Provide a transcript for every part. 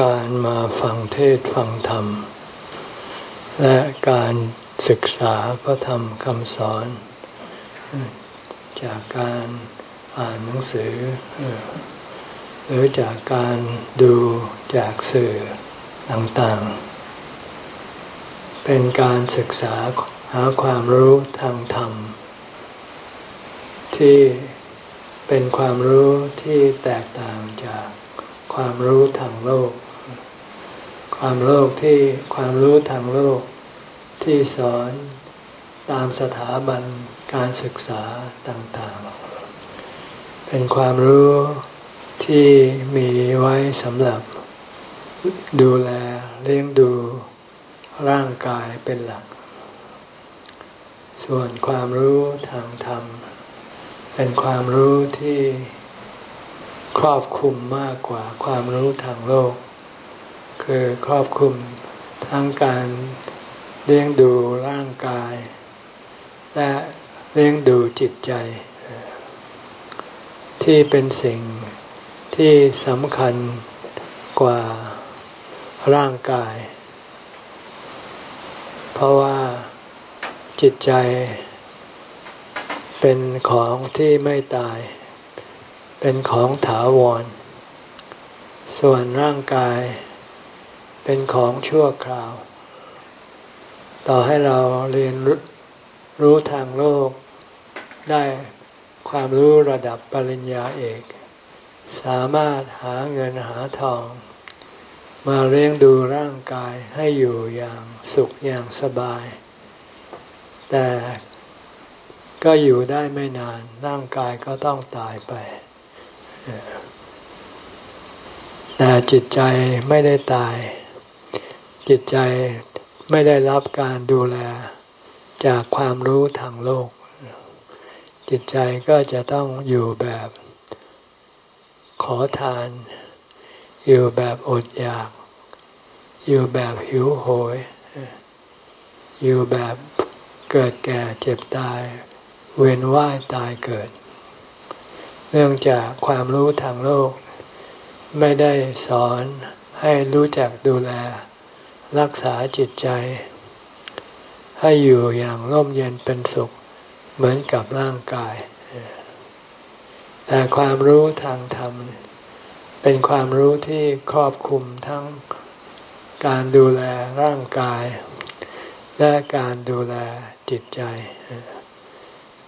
การมาฟังเทศฟังธรรม และการศึกษาพระธรรมคำสอน จากการอ่านหนังสือ หรือจากการดูจากสื่อต่างๆ เป็นการศึกษาหาความรู้ทางธรรม ที่เป็นความรู้ที่แตกต่างจากความรู้ทางโลก ความโลกที่ความรู้ทางโลกที่สอนตามสถาบันการศึกษาต่างๆ เป็นความรู้ที่มีไว้สำหรับดูแลเลี้ยงดูร่างกายเป็นหลัก ส่วนความรู้ทางธรรม เป็นความรู้ที่ครอบคลุมมากกว่าความรู้ทางโลก คือครอบคุมทั้งการเลี้ยงดูร่างกาย และเลี้ยงดูจิตใจ ที่เป็นสิ่งที่สำคัญกว่าร่างกาย เพราะว่าจิตใจเป็นของที่ไม่ตาย เป็นของถาวร ส่วนร่างกาย เป็นของชั่วคราว ต่อให้เราเรียนรู้ทางโลก ได้ความรู้ระดับปริญญาเอก สามารถหาเงินหาทอง มาเลี้ยงดูร่างกายให้อยู่อย่างสุขอย่างสบาย แต่ก็อยู่ได้ไม่นานร่างกายก็ต้องตายไป แต่จิตใจไม่ได้ตาย จิตใจไม่ได้รับการดูแลจากความรู้ทางโลก จิตใจก็จะต้องอยู่แบบขอทาน อยู่แบบอดอยาก อยู่แบบหิวโหย อยู่แบบเกิดแก่เจ็บตาย เวียนว่ายตายเกิด เนื่องจากความรู้ทางโลก ไม่ได้สอนให้รู้จักดูแล รักษาจิตใจ ให้อยู่อย่างร่มเย็นเป็นสุขเหมือนกับร่างกาย แต่ความรู้ทางธรรม เป็นความรู้ที่ครอบคลุมทั้งการดูแลร่างกาย และการดูแลจิตใจ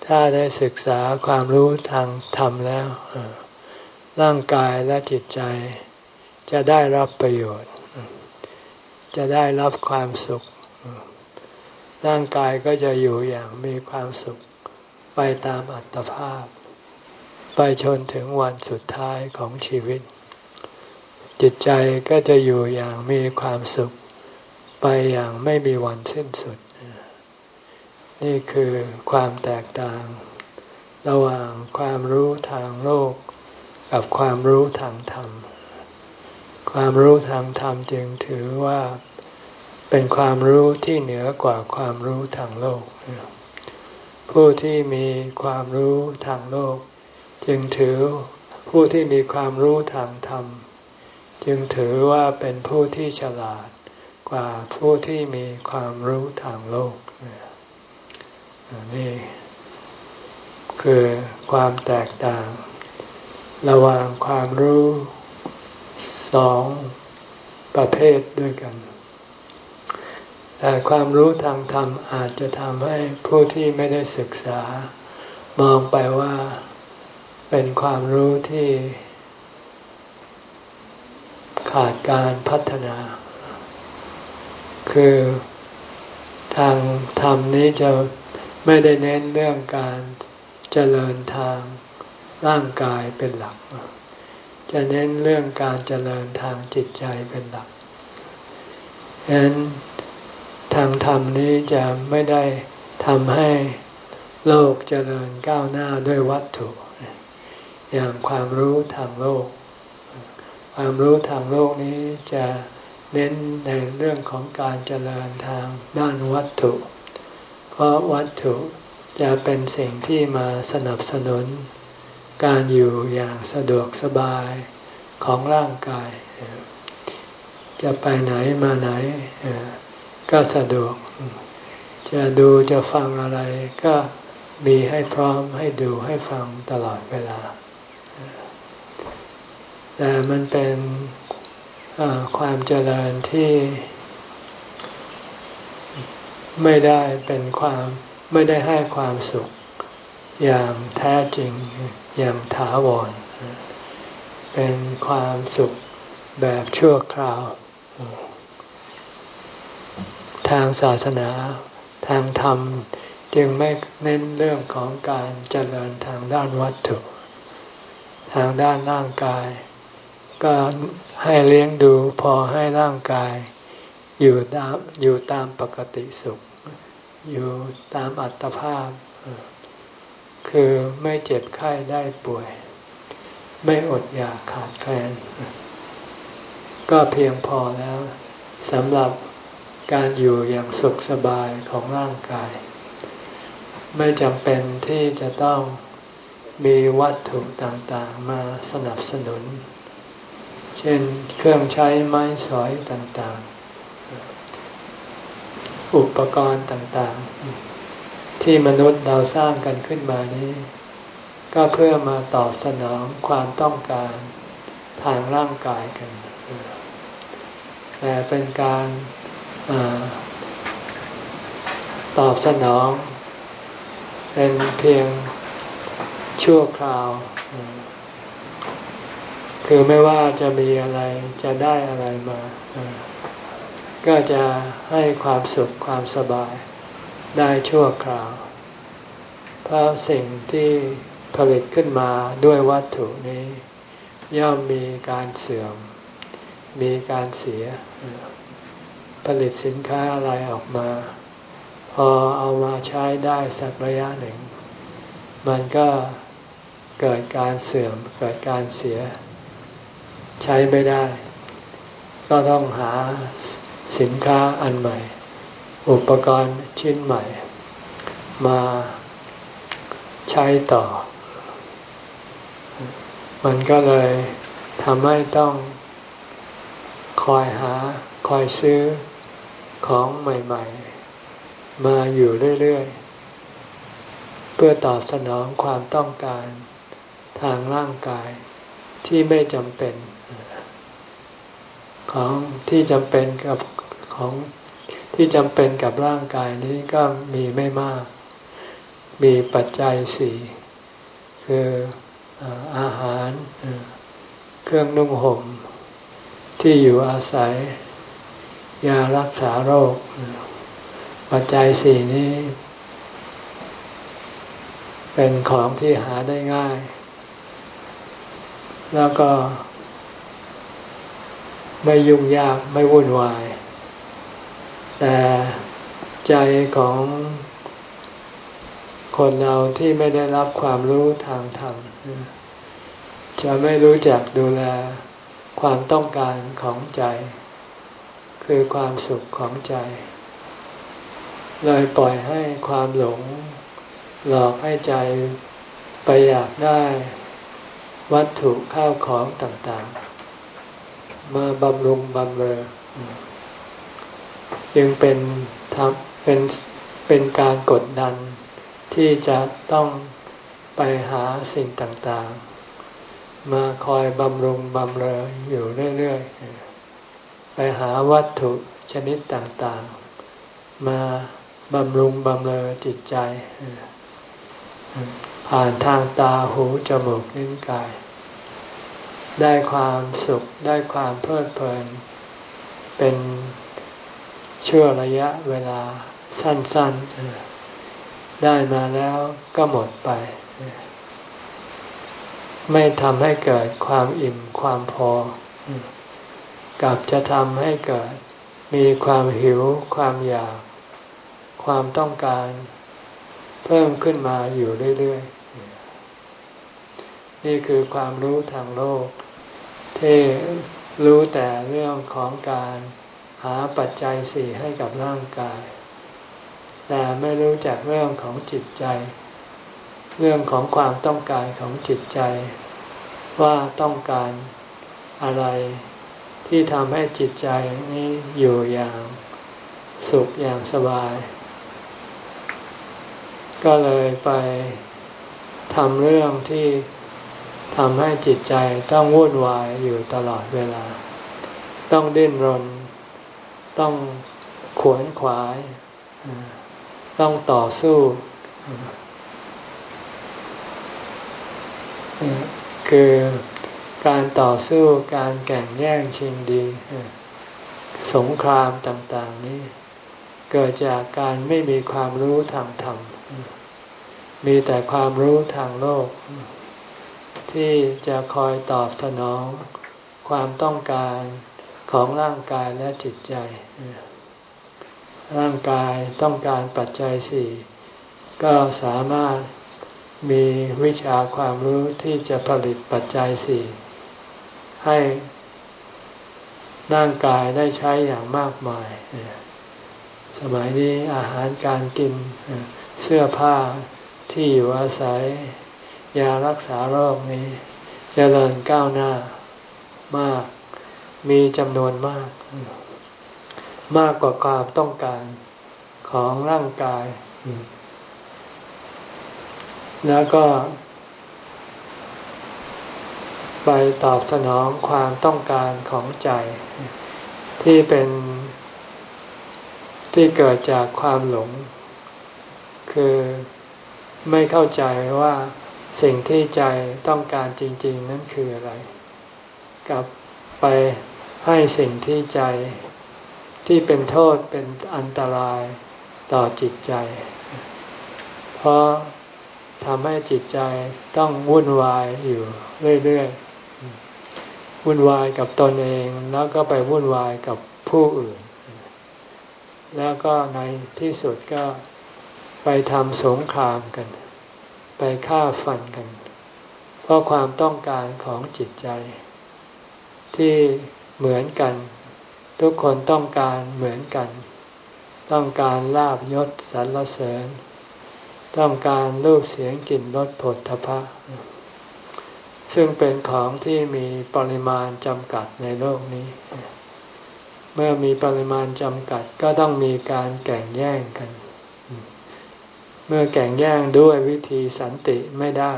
ถ้าได้ศึกษาความรู้ทางธรรมแล้ว ร่างกายและจิตใจจะได้รับประโยชน์ จะได้รับความสุข ร่างกายก็จะอยู่อย่างมีความสุขไปตามอัตภาพ ไปชนถึงวันสุดท้ายของชีวิต จิตใจก็จะอยู่อย่างมีความสุข ไปอย่างไม่มีวันสิ้นสุด นี่คือความแตกต่าง ระหว่างความรู้ทางโลก กับความรู้ทางธรรม ความรู้ทางธรรมจึงถือว่าเป็นความรู้ที่เหนือกว่าความรู้ทางโลก ผู้ที่มีความรู้ทางโลก จึงถือผู้ที่มีความรู้ทางธรรม จึงถือว่าเป็นผู้ที่ฉลาดกว่าผู้ที่มีความรู้ทางโลกนี่คือความแตกต่าง ระหว่างความรู้ สองประเภทด้วยกัน แต่ความรู้ทางธรรมอาจจะทำให้ผู้ที่ไม่ได้ศึกษา มองไปว่าเป็นความรู้ที่ขาดการพัฒนา คือทางธรรมนี้จะไม่ได้เน้นเรื่องการเจริญทางร่างกายเป็นหลัก จะเน้นเรื่องการเจริญทางจิตใจเป็นหลักฉะนั้นทางธรรมนี้จะไม่ได้ทำให้โลกเจริญก้าวหน้าด้วยวัตถุ อย่างความรู้ทางโลก ความรู้ทางโลกนี้จะเน้นในเรื่องของการเจริญทางด้านวัตถุ เพราะวัตถุจะเป็นสิ่งที่มาสนับสนุน การอยู่อย่างสะดวกสบายของร่างกาย จะไปไหนมาไหนก็สะดวก จะดูจะฟังอะไรก็มีให้พร้อมให้ดูให้ฟังตลอดเวลา แต่มันเป็นความเจริญที่ไม่ได้เป็นความไม่ได้ให้ความสุขอย่างแท้จริง อย่างถาวร เป็นความสุขแบบชั่วคราว ทางศาสนาทางธรรมจึงไม่เน้นเรื่องของการเจริญทางด้านวัตถุ ทางด้านร่างกาย ก็ให้เลี้ยงดูพอให้ร่างกายอยู่ตามอยู่ตามปกติสุข อยู่ตามอัตภาพ คือไม่เจ็บไข้ได้ป่วย ไม่อดอยากขาดแคลน ก็เพียงพอแล้วสำหรับการอยู่อย่างสุขสบายของร่างกาย ไม่จำเป็นที่จะต้องมีวัตถุต่างๆมาสนับสนุน เช่นเครื่องใช้ไม้สอยต่างๆ อุปกรณ์ต่างๆ ที่มนุษย์เราสร้างกันขึ้นมานี้ ก็เพื่อมาตอบสนองความต้องการทางร่างกายกัน แต่เป็นการอตอบสนอง เป็นเพียงชั่วคราว คือไม่ว่าจะมีอะไรจะได้อะไรมา ก็จะให้ความสุขความสบาย ได้ชั่วคราว เพราะสิ่งที่ผลิตขึ้นมาด้วยวัตถุนี้ ย่อมมีการเสื่อม มีการเสีย ผลิตสินค้าอะไรออกมา พอเอามาใช้ได้สักระยะหนึ่ง มันก็เกิดการเสื่อมเกิดการเสีย ใช้ไม่ได้ ก็ต้องหาสินค้าอันใหม่ อุปกรณ์ชิ้นใหม่ มาใช้ต่อ มันก็เลยทำให้ต้องคอยหาคอยซื้อของใหม่ ๆ มาอยู่เรื่อย ๆ เพื่อตอบสนองความต้องการทางร่างกายที่ไม่จำเป็น ของที่จำเป็นกับของ ที่จำเป็นกับร่างกายนี้ก็มีไม่มาก มีปัจจัยสี่คืออาหาร เครื่องนุ่งห่ม ที่อยู่อาศัย ยารักษาโรค ปัจจัยสี่นี้ เป็นของที่หาได้ง่าย แล้วก็ไม่ยุ่งยากไม่วุ่นวาย แต่ใจของคนเราที่ไม่ได้รับความรู้ทางธรรมจะไม่รู้จักดูแลความต้องการของใจ คือความสุขของใจ เลยปล่อยให้ความหลง หลอกให้ใจไปอยากได้วัตถุข้าวของต่างๆ มาบำรุงบำเรอ จึงเป็นทำเป็นเป็นการกดดันที่จะต้องไปหาสิ่งต่างๆ มาคอยบำรุงบำเรออยู่เรื่อยๆ ไปหาวัตถุชนิดต่างๆ มาบำรุงบำเรอจิตใจ ผ่านทางตาหูจมูกนิ้วกาย ได้ความสุขได้ความเพลิดเพลิน เป็น ชั่วระยะเวลาสั้นๆ ได้มาแล้วก็หมดไป ไม่ทำให้เกิดความอิ่มความพอ กลับจะทำให้เกิด มีความหิว ความอยาก ความต้องการ เพิ่มขึ้นมาอยู่เรื่อยๆ นี่คือความรู้ทางโลก ที่รู้แต่เรื่องของการ หาปัจจัยสี่ให้กับร่างกาย แต่ไม่รู้จักเรื่องของจิตใจ เรื่องของความต้องการของจิตใจ ว่าต้องการอะไรที่ทำให้จิตใจนี้อยู่อย่างสุขอย่างสบาย ก็เลยไปทำเรื่องที่ทำให้จิตใจต้องวุ่นวายอยู่ตลอดเวลา ต้องดิ้นรน ต้องขวนขวาย ต้องต่อสู้ คือการต่อสู้การแข่งแย่งชิงดี สงครามต่างๆนี้ เกิดจากการไม่มีความรู้ทางธรรม มีแต่ความรู้ทางโลก ที่จะคอยตอบสนองความต้องการของร่างกายและจิตใจ ร่างกายต้องการปัจจัยสี่ก็สามารถมีวิชาความรู้ที่จะผลิตปัจจัยสี่ให้ร่างกายได้ใช้อย่างมากมาย สมัยนี้อาหารการกินเสื้อผ้าที่อยู่อาศัย ยารักษาโรคนี้จเจริญก้าวหน้ามาก มีจำนวนมาก มากกว่าความต้องการของร่างกาย แล้วก็ ไปตอบสนองความต้องการของใจ ที่เป็นที่เกิดจากความหลง คือไม่เข้าใจว่าสิ่งที่ใจต้องการจริง ๆ นั้นคืออะไร กับไปให้สิ่งที่ใจ ที่เป็นโทษเป็นอันตรายต่อจิตใจ เพราะทำให้จิตใจต้องวุ่นวายอยู่เรื่อยๆ วุ่นวายกับตนเองแล้วก็ไปวุ่นวายกับผู้อื่น แล้วก็ในที่สุดก็ไปทำสงครามกัน ไปฆ่าฟันกัน เพราะความต้องการของจิตใจ ที่เหมือนกัน ทุกคนต้องการเหมือนกัน ต้องการลาบยศสรรเสริญ ต้องการรูปเสียงกลิ่นรสผลทพะ ซึ่งเป็นของที่มีปริมาณจำกัดในโลกนี้ เมื่อมีปริมาณจำกัดก็ต้องมีการแข่งแย่งกัน เมื่อแข่งแย่งด้วยวิธีสันติไม่ได้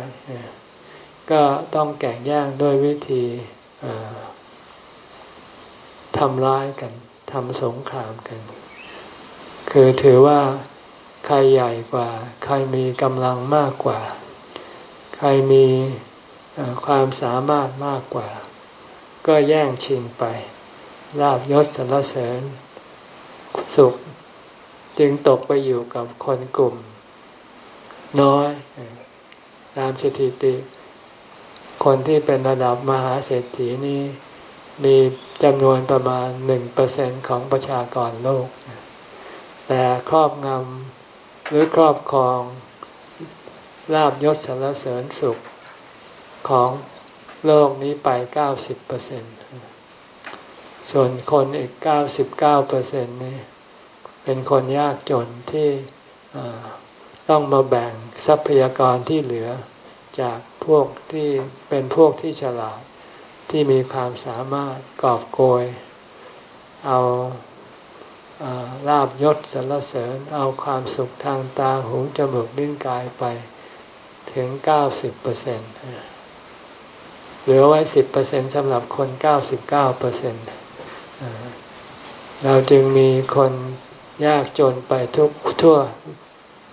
ก็ต้องแข่งแย่งด้วยวิธี ทำร้ายกันทำสงครามกัน คือถือว่าใครใหญ่กว่า ใครมีกำลังมากกว่า ใครมีความสามารถมากกว่า ก็แย่งชิงไปลาบยศสรรเสริญ สุขจึงตกไปอยู่กับคนกลุ่ม น้อย ตามสถิติ คนที่เป็นระดับมหาเศรษฐีนี้ มีจำนวนประมาณหนึ่งเปอร์เซ็นของประชากรโลก แต่ครอบงำหรือครอบครองลาบยศสรรเสริญสุขของโลกนี้ไปเก้าสิบเปอร์เซ็นส่วนคนอีกเก้าสิบเก้าเปอร์เซ็นนี่เป็นคนยากจนที่ต้องมาแบ่งทรัพยากรที่เหลือจากพวกที่เป็นพวกที่ฉลาด ที่มีความสามารถกอบโกย เอาลาบยศสรรเสริญ เอาความสุขทางตาหูจมูกลิ้นกายไปถึงเก้าสิบเปอร์เซ็นต์เหลือไว้สิบเปอร์เซ็นสำหรับคนเก้าสิบเก้าเปอร์เซ็นต์เราจึงมีคนยากจนไปทุกทั่ว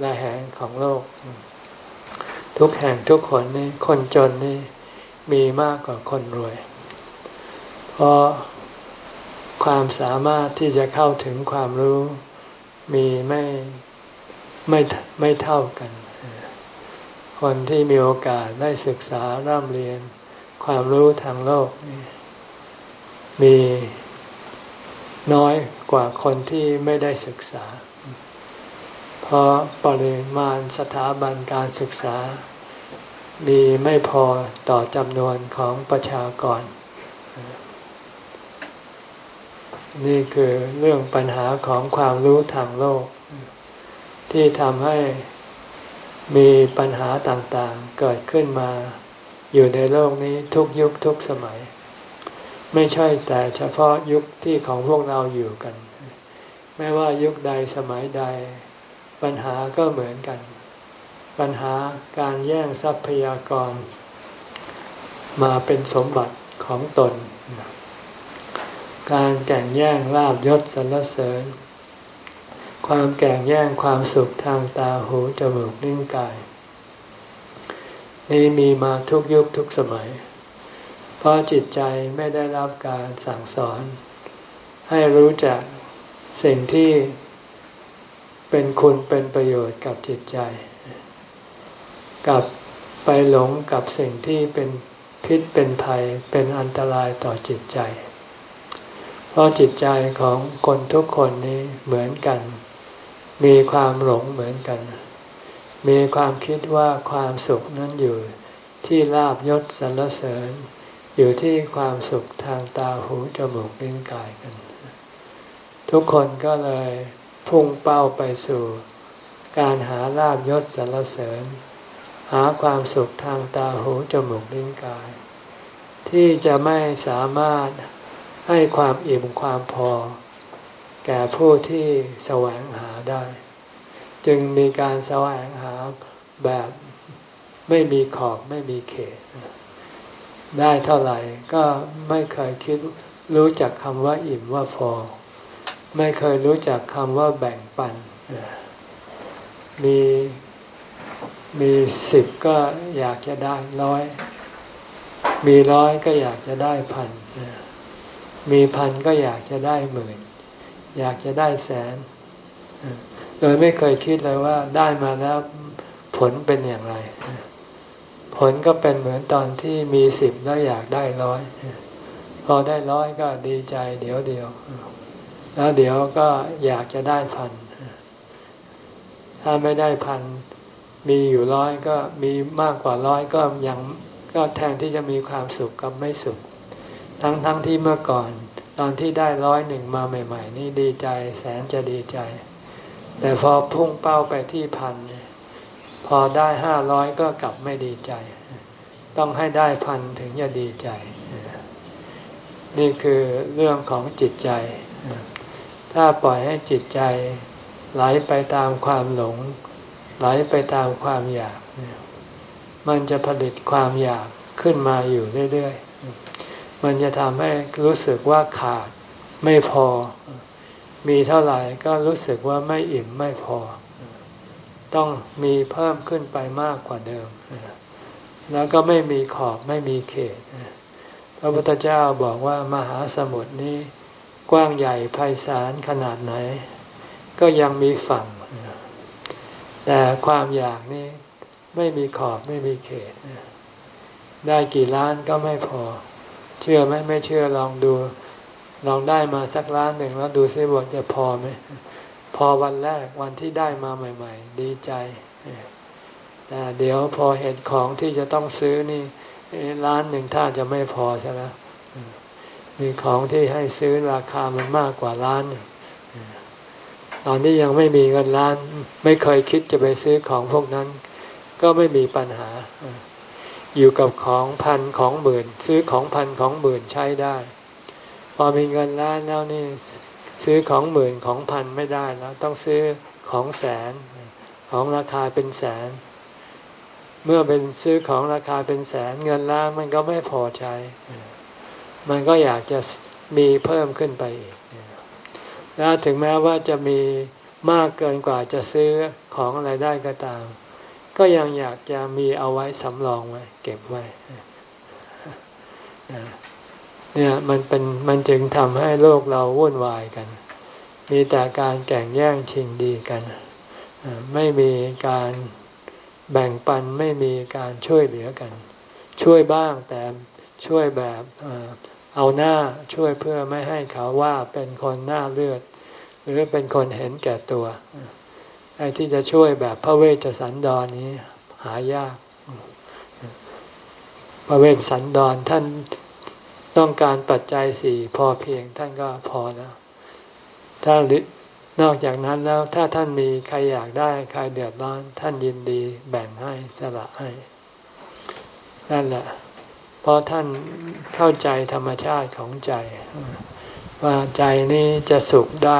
ละแห่งของโลก ทุกแห่งทุกคนนี่คนจนนี่ มีมากกว่าคนรวย เพราะความสามารถที่จะเข้าถึงความรู้มีไม่ไม่ไม่เท่ากัน คนที่มีโอกาสได้ศึกษาร่ำเรียนความรู้ทางโลก มีน้อยกว่าคนที่ไม่ได้ศึกษา เพราะปริมาณสถาบันการศึกษา มีไม่พอต่อจำนวนของประชากร นี่คือเรื่องปัญหาของความรู้ทางโลก ที่ทำให้มีปัญหาต่างๆเกิดขึ้นมาอยู่ในโลกนี้ทุกยุคทุกสมัย ไม่ใช่แต่เฉพาะยุคที่ของพวกเราอยู่กัน ไม่ว่ายุคใดสมัยใดปัญหาก็เหมือนกัน ปัญหาการแย่งทรัพยากร มาเป็นสมบัติของตน การแก่งแย่งลาบยศสรรเสริญ ความแก่งแย่งความสุขทางตาหูจมูกลิ้นกาย นี่มีมาทุกยุคทุกสมัย เพราะจิตใจไม่ได้รับการสั่งสอน ให้รู้จักสิ่งที่เป็นคุณเป็นประโยชน์กับจิตใจ กับไปหลงกับสิ่งที่เป็นพิษเป็นภัยเป็นอันตรายต่อจิตใจ เพราะจิตใจของคนทุกคนนี้เหมือนกัน มีความหลงเหมือนกัน มีความคิดว่าความสุขนั้นอยู่ที่ลาบยศสรรเสริญ อยู่ที่ความสุขทางตาหูจมูกลิ้นกายกัน ทุกคนก็เลยพุ่งเป้าไปสู่การหาลาบยศสรรเสริญ หาความสุขทางตาหูจมูกลิ้นกาย ที่จะไม่สามารถให้ความอิ่มความพอ แก่ผู้ที่แสวงหาได้ จึงมีการแสวงหาแบบไม่มีขอบไม่มีเขต ได้เท่าไหร่ก็ไม่เคยคิดรู้จักคำว่าอิ่มว่าพอ ไม่เคยรู้จักคำว่าแบ่งปันมี มีสิบก็อยากจะได้ร้อย มีร้อยก็อยากจะได้พัน มีพันก็อยากจะได้หมื่น อยากจะได้แสน โดยไม่เคยคิดเลยว่าได้มาแล้วผลเป็นอย่างไร ผลก็เป็นเหมือนตอนที่มีสิบแล้วอยากได้ร้อย พอได้ร้อยก็ดีใจเดี๋ยวเดียว แล้วเดี๋ยวก็อยากจะได้พัน ถ้าไม่ได้พัน มีอยู่ร้อยก็มีมากกว่าร้อยก็ยังก็แทนที่จะมีความสุขกับไม่สุข ทั้งทั้งที่เมื่อก่อน ตอนที่ได้ร้อยหนึ่งมาใหม่ ๆ นี่ดีใจแสนจะดีใจ แต่พอพุ่งเป้าไปที่พันพอได้ห้าร้อยก็กลับไม่ดีใจ ต้องให้ได้พันถึงจะดีใจ นี่คือเรื่องของจิตใจ ถ้าปล่อยให้จิตใจไหลไปตามความหลง ไหลไปตามความอยาก มันจะผลิตความอยากขึ้นมาอยู่เรื่อยๆ มันจะทำให้รู้สึกว่าขาดไม่พอ มีเท่าไหร่ก็รู้สึกว่าไม่อิ่มไม่พอ ต้องมีเพิ่มขึ้นไปมากกว่าเดิม แล้วก็ไม่มีขอบไม่มีเขต พระพุทธเจ้าบอกว่ามหาสมุทรนี้กว้างใหญ่ไพศาลขนาดไหน ก็ยังมีฝั่ง แต่ความอยากนี้ไม่มีขอบไม่มีเขต ได้กี่ล้านก็ไม่พอ เชื่อไหมไม่เชื่อลองดู ลองได้มาสักล้านหนึ่งแล้วดูซิว่าจะพอไหมพอวันแรกวันที่ได้มาใหม่ ๆ ดีใจแต่เดี๋ยวพอเห็นของที่จะต้องซื้อนี่ร้านหนึ่งถ้าจะไม่พอใช่ไหมมีของที่ให้ซื้อราคามันมากกว่าร้าน ตอนนี้ยังไม่มีเงินล้าน ไม่เคยคิดจะไปซื้อของพวกนั้น ก็ไม่มีปัญหา อยู่กับของพันของหมื่น ซื้อของพันของหมื่นใช้ได้ พอมีเงินล้านแล้วนี่ ซื้อของหมื่นของพันไม่ได้แล้ว ต้องซื้อของแสน ของราคาเป็นแสน เมื่อเป็นซื้อของราคาเป็นแสน เงินล้านมันก็ไม่พอใช้ มันก็อยากจะมีเพิ่มขึ้นไปอีก แล้วถึงแม้ว่าจะมีมากเกินกว่าจะซื้อของอะไรได้ก็ตาม ก็ยังอยากจะมีเอาไว้สำรองไว้ เก็บไว้เนี่ยมันเป็นมันจึงทำให้โลกเราวุ่นวายกัน มีแต่การแข่งแย่งชิงดีกัน ไม่มีการแบ่งปันไม่มีการช่วยเหลือกัน ช่วยบ้างแต่ช่วยแบบ เอาหน้าช่วยเพื่อไม่ให้เขาว่าเป็นคนหน้าเลือด หรือเป็นคนเห็นแก่ตัวไอ้ที่จะช่วยแบบพระเวชสันดรนนี้หายาก พระเวชสันดรท่านต้องการปัจจัยสี่พอเพียงท่านก็พอแล้ว ถ้านอกจากนั้นแล้วถ้าท่านมีใครอยากได้ใครเดือดร้อน ท่านยินดีแบ่งให้สละให้ นั่นแหละ ราะท่านเข้าใจธรรมชาติของใจ ว่าใจนี้จะสุขได้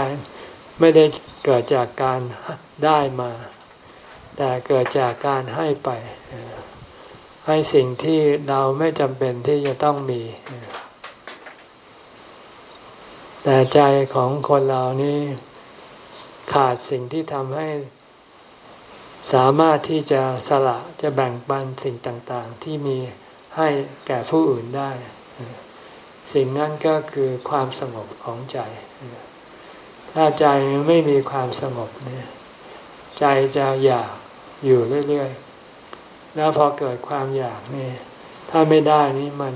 ไม่ได้เกิดจากการได้มา แต่เกิดจากการให้ไป ให้สิ่งที่เราไม่จำเป็นที่จะต้องมี แต่ใจของคนเรานี้ขาดสิ่งที่ทำให้สามารถที่จะสละจะแบ่งปันสิ่งต่าง ๆ ที่มี ให้แก่ผู้อื่นได้ สิ่งนั้นก็คือความสงบของใจ ถ้าใจไม่มีความสงบเนี่ยใจจะอยากอยู่เรื่อยๆ แล้วพอเกิดความอยากนี่ถ้าไม่ได้นี่มัน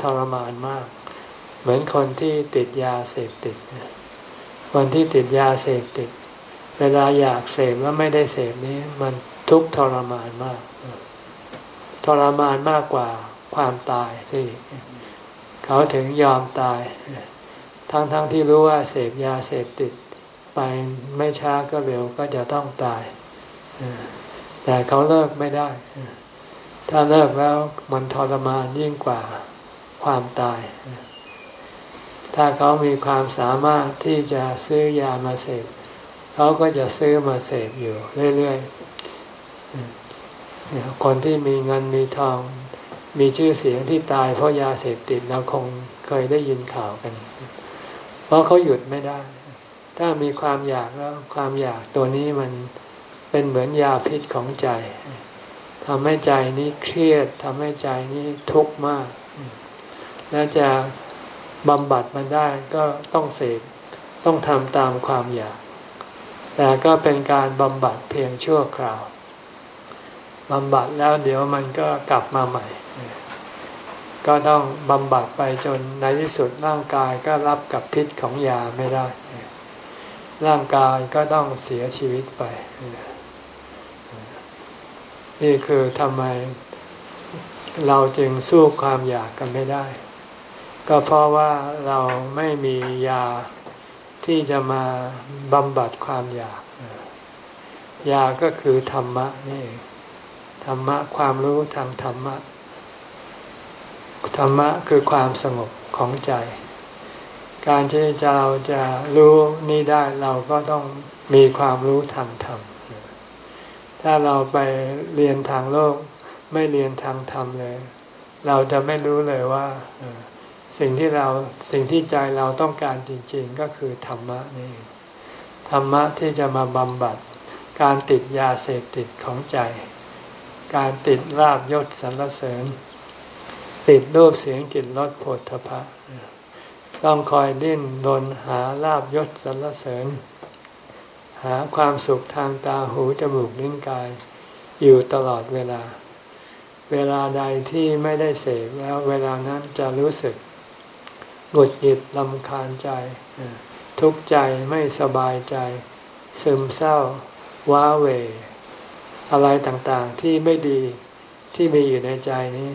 ทรมานมาก เหมือนคนที่ติดยาเสพติด คนที่ติดยาเสพติด เวลาอยากเสพแล้วไม่ได้เสพนี้ มันทุกข์ทรมานมาก ทรมานมากกว่า ความตายที่เขาถึงยอมตาย ทั้งๆทที่รู้ว่าเสพยาเสพติดไปไม่ช้าก็เร็วก็จะต้องตาย แต่เขาเลิกไม่ได้ ถ้าเลิกแล้วมันทรมานยิ่งกว่าความตาย ถ้าเขามีความสามารถที่จะซื้อยามาเสพเขาก็จะซื้อมาเสพอยู่เรื่อยๆคนที่มีเงินมีทอง มีชื่อเสียงที่ตายเพราะยาเสพติดเราคงเคยได้ยินข่าวกัน เพราะเขาหยุดไม่ได้ ถ้ามีความอยากแล้วความอยากตัวนี้มันเป็นเหมือนยาพิษของใจทำให้ใจนี้เครียดทำให้ใจนี้ทุกข์มาก และจะบำบัดมันได้ก็ต้องเสพต้องทำตามความอยาก แต่ก็เป็นการบำบัดเพียงชั่วคราว บำบัดแล้วเดี๋ยวมันก็กลับมาใหม่ ก็ต้องบำบัดไปจนในที่สุดร่างกายก็รับกับพิษของยาไม่ได้ ร่างกายก็ต้องเสียชีวิตไป นี่คือทำไมเราจึงสู้ความอยากกันไม่ได้ ก็เพราะว่าเราไม่มียาที่จะมาบำบัดความอยาก ยาก็คือธรรมะนี่เอง ธรรมะความรู้ทางธรรมะ ธรรมะคือความสงบของใจ การที่เราจะรู้นี่ได้เราก็ต้องมีความรู้ทางธรรม ถ้าเราไปเรียนทางโลก ไม่เรียนทางธรรมเลย เราจะไม่รู้เลยว่าสิ่งที่เราสิ่งที่ใจเราต้องการจริง ๆ ก็คือธรรมะนี่ธรรมะที่จะมาบำบัดการติดยาเสพติดของใจ การติดลาบยศสรรเสริญ ติดรูปเสียงกลิ่นรสโผฏฐพะต้องคอยดิ้นรนหาลาบยศสรรเสริญ หาความสุขทางตาหูจมูกลิ้นกาย อยู่ตลอดเวลา เวลาใดที่ไม่ได้เสพแล้วเวลานั้นจะรู้สึกหงุดหงิดลำคาญใจ ทุกข์ใจไม่สบายใจ ซึมเศร้า ว้าเหว อะไรต่างๆที่ไม่ดีที่มีอยู่ในใจนี้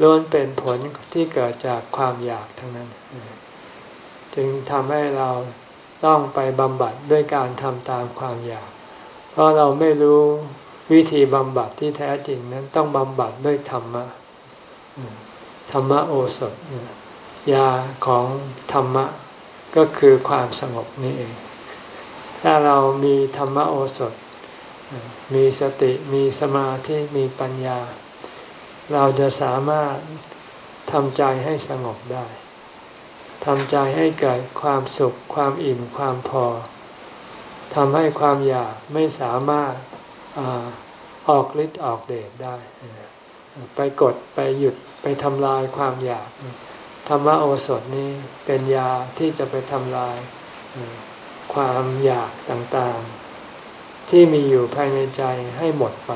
ล้วนเป็นผลที่เกิดจากความอยากทั้งนั้น จึงทำให้เราต้องไปบำบัดด้วยการทำตามความอยาก เพราะเราไม่รู้วิธีบำบัดที่แท้จริงนั้นต้องบำบัดด้วยธรรมะธรรมโอสถยาของธรรมะก็คือความสงบนี่เอง ถ้าเรามีธรรมโอสถ มีสติมีสมาธิมีปัญญา เราจะสามารถทำใจให้สงบได้ทำใจให้เกิดความสุข ความอิ่มความพอทำให้ความอยากไม่สามารถออกฤทธิ์ออกเดชได้ ไปกดไปหยุดไปทำลายความอยากธรรมโอสถนี้เป็นยาที่จะไปทำลายความอยากต่างๆ ที่มีอยู่ภายในใจให้หมดไป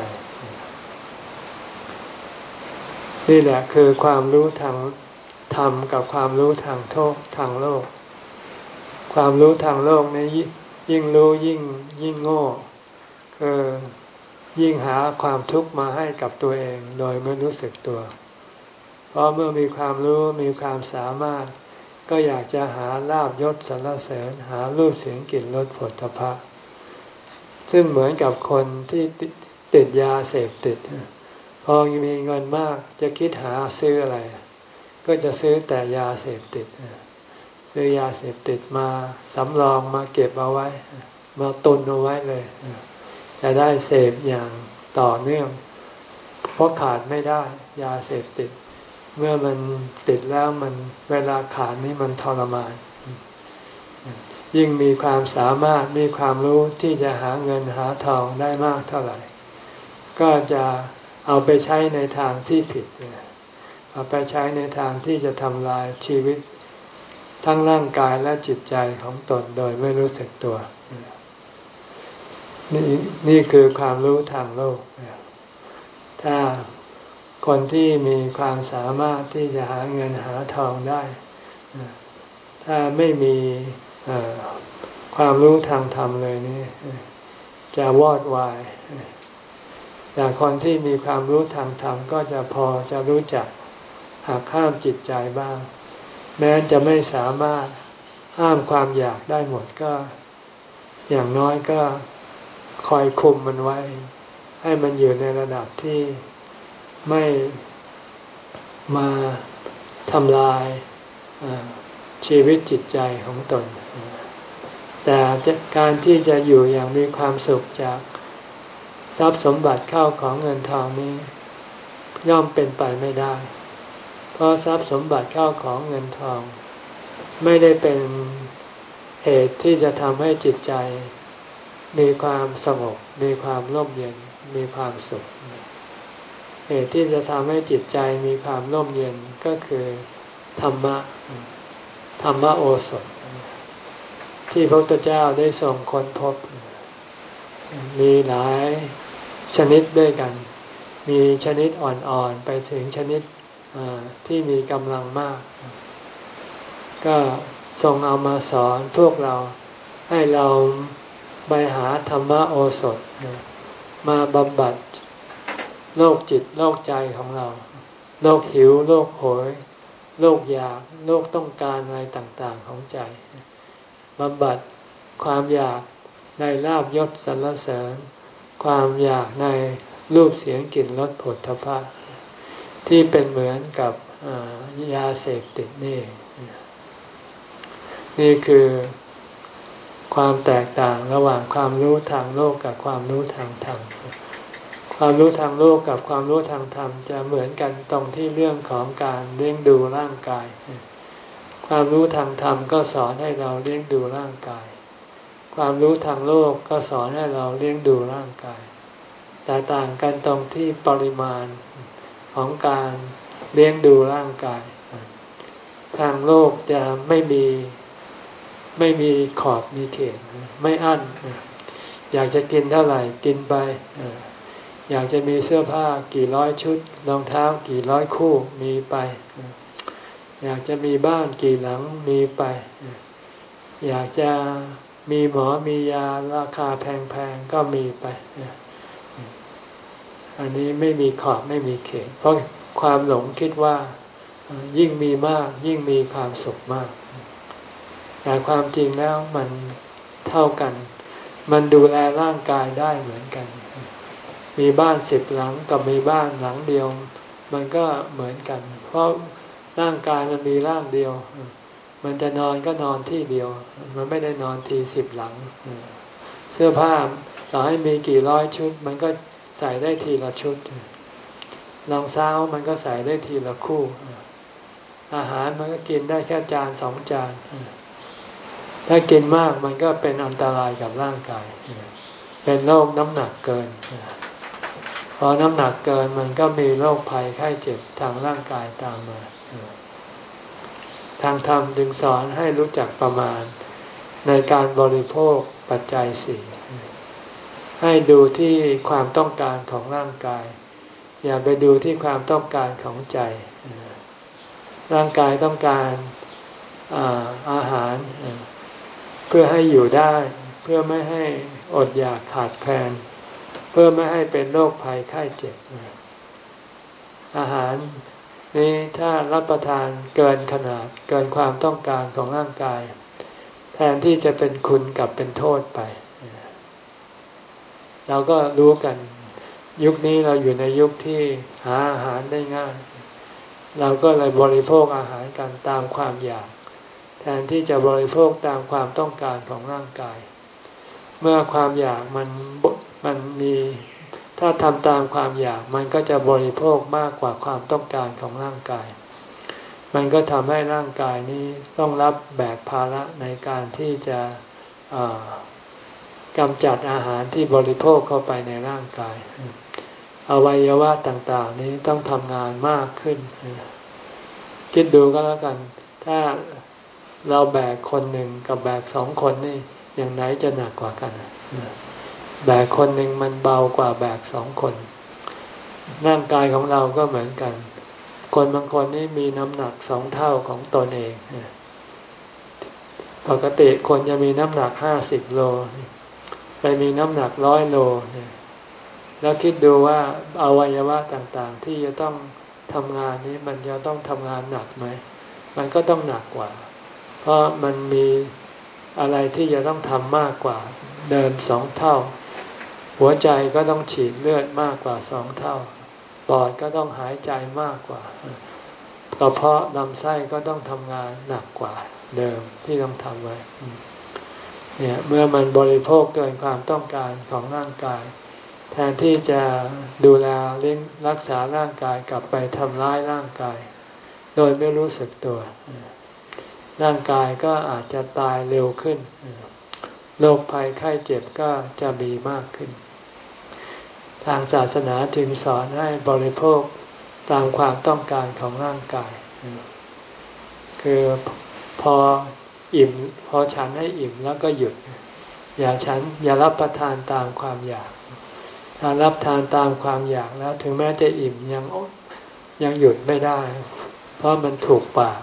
นี่แหละคือความรู้ทางธรรมกับความรู้ทางโทษทางโลก ความรู้ทางโลกนี้ยิ่งรู้ยิ่งยิ่งโง่คือยิ่งหาความทุกข์มาให้กับตัวเองโดยไม่รู้สึกตัว เพราะเมื่อมีความรู้มีความสามารถ ก็อยากจะหาลาบยศสรรเสริญหารูปเสียงกลิ่นรสผลทพะ ซึ่งเหมือนกับคนที่ติดยาเสพติด พอมีเงินมากจะคิดหาซื้ออะไร ก็จะซื้อแต่ยาเสพติด ซื้อยาเสพติดมาสำรองมาเก็บเอาไว้ มาตุนเอาไว้เลย จะได้เสพอย่างต่อเนื่อง เพราะขาดไม่ได้ ยาเสพติด เมื่อมันติดแล้วมันเวลาขาดนี่มันทรมาน ยิ่งมีความสามารถมีความรู้ที่จะหาเงินหาทองได้มากเท่าไหร่ ก็จะเอาไปใช้ในทางที่ผิดเอาไปใช้ในทางที่จะทำลายชีวิต ทั้งร่างกายและจิตใจของตนโดยไม่รู้สึกตัว นี่นี่คือความรู้ทางโลก ถ้าคนที่มีความสามารถที่จะหาเงินหาทองได้ ถ้าไม่มี ความรู้ทางธรรมเลยนี่จะวอดวาย แต่คนที่มีความรู้ทางธรรมก็จะพอจะรู้จักหากห้ามจิตใจบ้าง แม้จะไม่สามารถห้ามความอยากได้หมดก็ อย่างน้อยก็คอยคุมมันไว้ ให้มันอยู่ในระดับที่ไม่มาทำลายชีวิตจิตใจของตน แต่การที่จะอยู่อย่างมีความสุขจากทรัพย์สมบัติเข้าของเงินทองนี้ ย่อมเป็นไปไม่ได้ เพราะทรัพย์สมบัติเข้าของเงินทอง ไม่ได้เป็นเหตุที่จะทำให้จิตใจ มีความสงบมีความร่มเย็นมีความสุข เหตุที่จะทำให้จิตใจมีความร่มเย็นก็คือธรรมะธรรมโอสถ ที่พระพุทธเจ้าได้ส่งคนพบ มีหลายชนิดด้วยกัน มีชนิดอ่อนๆไปถึงชนิดที่มีกำลังมาก ก็ส่งเอามาสอนพวกเราให้เราไปหาธรรมโอสถ มาบำบัดโรคจิตโรคใจของเราโรคหิวโรคโหยโรคอยากโรคต้องการอะไรต่างๆของใจ บำบัดความอยากในลาบยศสรรเสริญ ความอยากในรูปเสียงกลิ่นรสผลทพะที่เป็นเหมือนกับยาเสพติดนี่ นี่คือความแตกต่างระหว่างความรู้ทางโลกกับความรู้ทางธรรมความรู้ทางโลกกับความรู้ทางธรรมจะเหมือนกันตรงที่เรื่องของการเลี้ยงดูร่างกาย ความรู้ทางธรรมก็สอนให้เราเลี้ยงดูร่างกาย ความรู้ทางโลกก็สอนให้เราเลี้ยงดูร่างกาย แต่ต่างกันตรงที่ปริมาณของการเลี้ยงดูร่างกาย ทางโลกจะไม่มีไม่มีขอบมีเขตไม่อั้น อยากจะกินเท่าไหร่กินไป อยากจะมีเสื้อผ้ากี่ร้อยชุดรองเท้ากี่ร้อยคู่มีไป อยากจะมีบ้านกี่หลังมีไป อยากจะมีหมอมียาราคาแพงๆก็มีไป อันนี้ไม่มีขอบไม่มีเขตเพราะความหลงคิดว่ายิ่งมีมากยิ่งมีความสุขมาก แต่ความจริงแล้วมันเท่ากัน มันดูแลร่างกายได้เหมือนกัน มีบ้านสิบหลังกับมีบ้านหลังเดียว มันก็เหมือนกัน เพราะ ร่างกายมันมีร่างเดียว มันจะนอนก็นอนที่เดียว มันไม่ได้นอนทีสิบหลัง เสื้อผ้าต่อให้มีกี่ร้อยชุด มันก็ใส่ได้ทีละชุดรองเท้ามันก็ใส่ได้ทีละคู่ อาหารมันก็กินได้แค่จานสองจาน ถ้ากินมากมันก็เป็นอันตรายกับร่างกาย เป็นโรคน้ำหนักเกิน พอน้ำหนักเกินมันก็มีโรคภัยไข้เจ็บทางร่างกายตามมา ทางธรรมดึงสอนให้รู้จักประมาณ ในการบริโภคปัจจัยสี่ให้ดูที่ความต้องการของร่างกาย อย่าไปดูที่ความต้องการของใจ ร่างกายต้องการอาอาหาร เพื่อให้อยู่ได้ เพื่อไม่ให้อดอยากขาดแคลนเพื่อไม่ให้เป็นโรคภัยไข้เจ็บอาหาร นี้ถ้ารับประทานเกินขนาดเกินความต้องการของร่างกาย แทนที่จะเป็นคุณกลับเป็นโทษไป เราก็รู้กัน ยุคนี้เราอยู่ในยุคที่หาอาหารได้ง่าย เราก็เลยบริโภคอาหารกันตามความอยาก แทนที่จะบริโภคตามความต้องการของร่างกาย เมื่อความอยากมันมันมี ถ้าทำตามความอยากมันก็จะบริโภคมากกว่าความต้องการของร่างกาย มันก็ทำให้ร่างกายนี้ต้องรับแบกภาระในการที่จะกำจัดอาหารที่บริโภคเข้าไปในร่างกาย อวัยวะต่างๆ นี้ต้องทำงานมากขึ้น คิดดูก็แล้วกัน ถ้าเราแบกคนหนึ่งกับแบกสองคนนี่อย่างไหนจะหนักกว่ากัน แบกคนหนึ่งมันเบากว่าแบกสองคนร่างกายของเราก็เหมือนกัน คนบางคนนี่มีน้ำหนักสองเท่าของตนเองปกติคนจะมีน้ำหนักห้าสิบโล ไปมีน้ำหนักร้อยโล แล้วคิดดูว่าอวัยวะต่างๆ ที่จะต้องทำงานนี้มันจะต้องทำงานหนักไหม มันก็ต้องหนักกว่า เพราะมันมีอะไรที่จะต้องทำมากกว่า เดิมสองเท่า หัวใจก็ต้องฉีดเลือดมากกว่าสองเท่า ปอดก็ต้องหายใจมากกว่ากระเพาะลำไส้ก็ต้องทำงานหนักกว่า เดิมที่ต้องทำไว้ เนี่ย เมื่อมันบริโภคเกินความต้องการของร่างกาย แทนที่จะดูแลเลี้ยงรักษาร่างกายกลับไปทำร้ายร่างกาย โดยไม่รู้สึกตัว ร่างกายก็อาจจะตายเร็วขึ้นโรคภัยไข้เจ็บก็จะมีมากขึ้น ทางศาสนาจึงสอนให้บริโภคตามความต้องการของร่างกาย คือพออิ่ม พอฉันให้อิ่มแล้วก็หยุด อย่าฉันอย่ารับประทานตามความอยาก ถ้ารับทานตามความอยากแล้ว ถึงแม้จะอิ่มยังยังหยุดไม่ได้ เพราะมันถูกปาก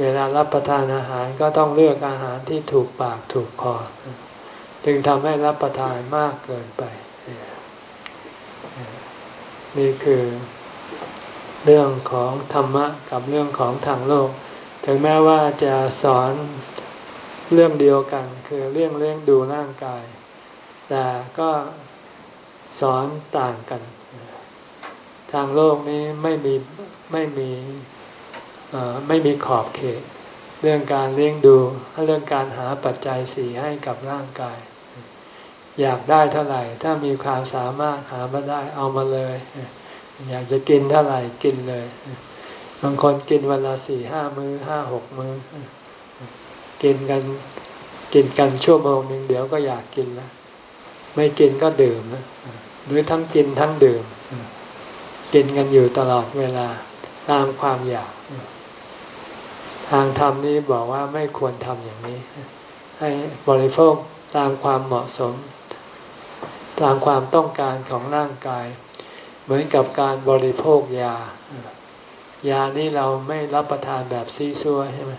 เวลารับประทานอาหารก็ต้องเลือกอาหารที่ถูกปากถูกคอ จึงทำให้รับประทานมากเกินไป นี่คือ เรื่องของธรรมะกับเรื่องของทางโลก ถึงแม้ว่าจะสอนเรื่องเดียวกัน คือเรื่องเลี้ยงดูร่างกาย แต่ก็สอนต่างกัน ทางโลกนี้ไม่มีไม่มีไม่มีขอบเขต เรื่องการเลี้ยงดูเรื่องการหาปัจจัยสี่ให้กับร่างกาย อยากได้เท่าไหร่ ถ้ามีความสามารถหามาได้เอามาเลย อยากจะกินเท่าไหร่กินเลย บางคนกินวันละสี่ห้ามือ้อห้าหกมือ้อกินกันกินกันชั่วโมงหนึ่งเดี๋ยวก็อยากกินแล้วไม่กินก็ดื่มนะหรือทั้งกินทั้งดื่ม กินกันอยู่ตลอดเวลาตามความอยาก ทางธรรมนี้บอกว่าไม่ควรทำอย่างนี้ ให้บริโภคตามความเหมาะสม ตามความต้องการของร่างกาย เหมือนกับการบริโภคยา ยานี้เราไม่รับประทานแบบซีซัวใช่ไหม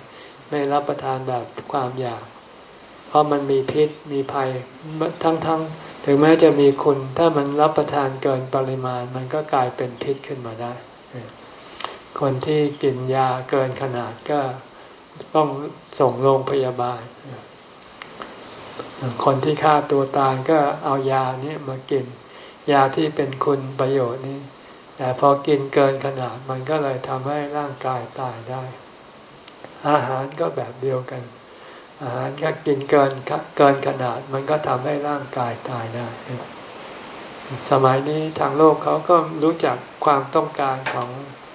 ไม่รับประทานแบบความอยาก เพราะมันมีพิษมีภัยทั้งๆทถึงแม้จะมีคุณ ถ้ามันรับประทานเกินปริมาณ มันก็กลายเป็นพิษขึ้นมาได้ คนที่กินยาเกินขนาดก็ต้องส่งโรงพยาบาล คนที่ฆ่าตัวตายก็เอายานี้มากิน ยาที่เป็นคุณประโยชน์นี้ แต่พอกินเกินขนาดมันก็เลยทำให้ร่างกายตายได้ อาหารก็แบบเดียวกัน อาหารก็กินเกินเกินขนาด มันก็ทำให้ร่างกายตายได้ สมัยนี้ทางโลกเขาก็รู้จักความต้องการของ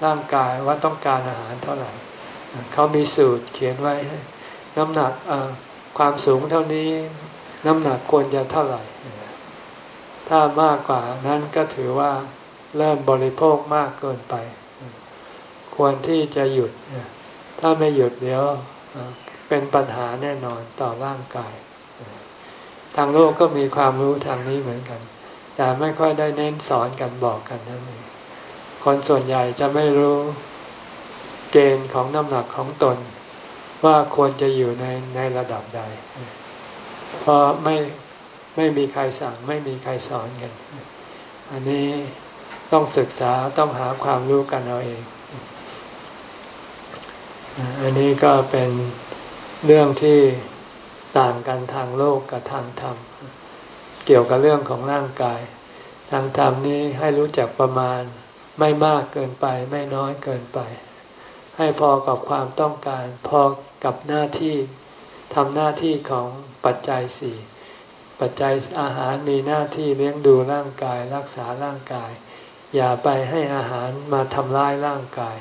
ร่างกายว่าต้องการอาหารเท่าไหร่ เขามีสูตรเขียนไว้น้ำหนัก ความสูงเท่านี้น้ำหนักควรจะเท่าไหร่ ถ้ามากกว่านั้นก็ถือว่าเริ่มบริโภคมากเกินไป ควรที่จะหยุด ถ้าไม่หยุดเดี๋ยวเป็นปัญหาแน่นอนต่อร่างกาย ทางโลกก็มีความรู้ทางนี้เหมือนกัน แต่ไม่ค่อยได้เน้นสอนกันบอกกันนั่นเองคนส่วนใหญ่จะไม่รู้เกณฑ์ของน้ำหนักของตน ว่าควรจะอยู่ในในระดับใด เพราะไม่ไม่มีใครสั่งไม่มีใครสอนกัน อันนี้ต้องศึกษาต้องหาความรู้กันเอาเอง อันนี้ก็เป็นเรื่องที่ต่างกันทางโลกกับทางธรรม เกี่ยวกับเรื่องของร่างกาย ทางธรรมนี้ให้รู้จักประมาณไม่มากเกินไปไม่น้อยเกินไป ให้พอกับความต้องการ พอกับหน้าที่ทำหน้าที่ของปัจจัยสี่ปัจจัยอาหารมีหน้าที่เลี้ยงดูร่างกาย รักษาร่างกาย อย่าไปให้อาหารมาทำร้ายร่างกาย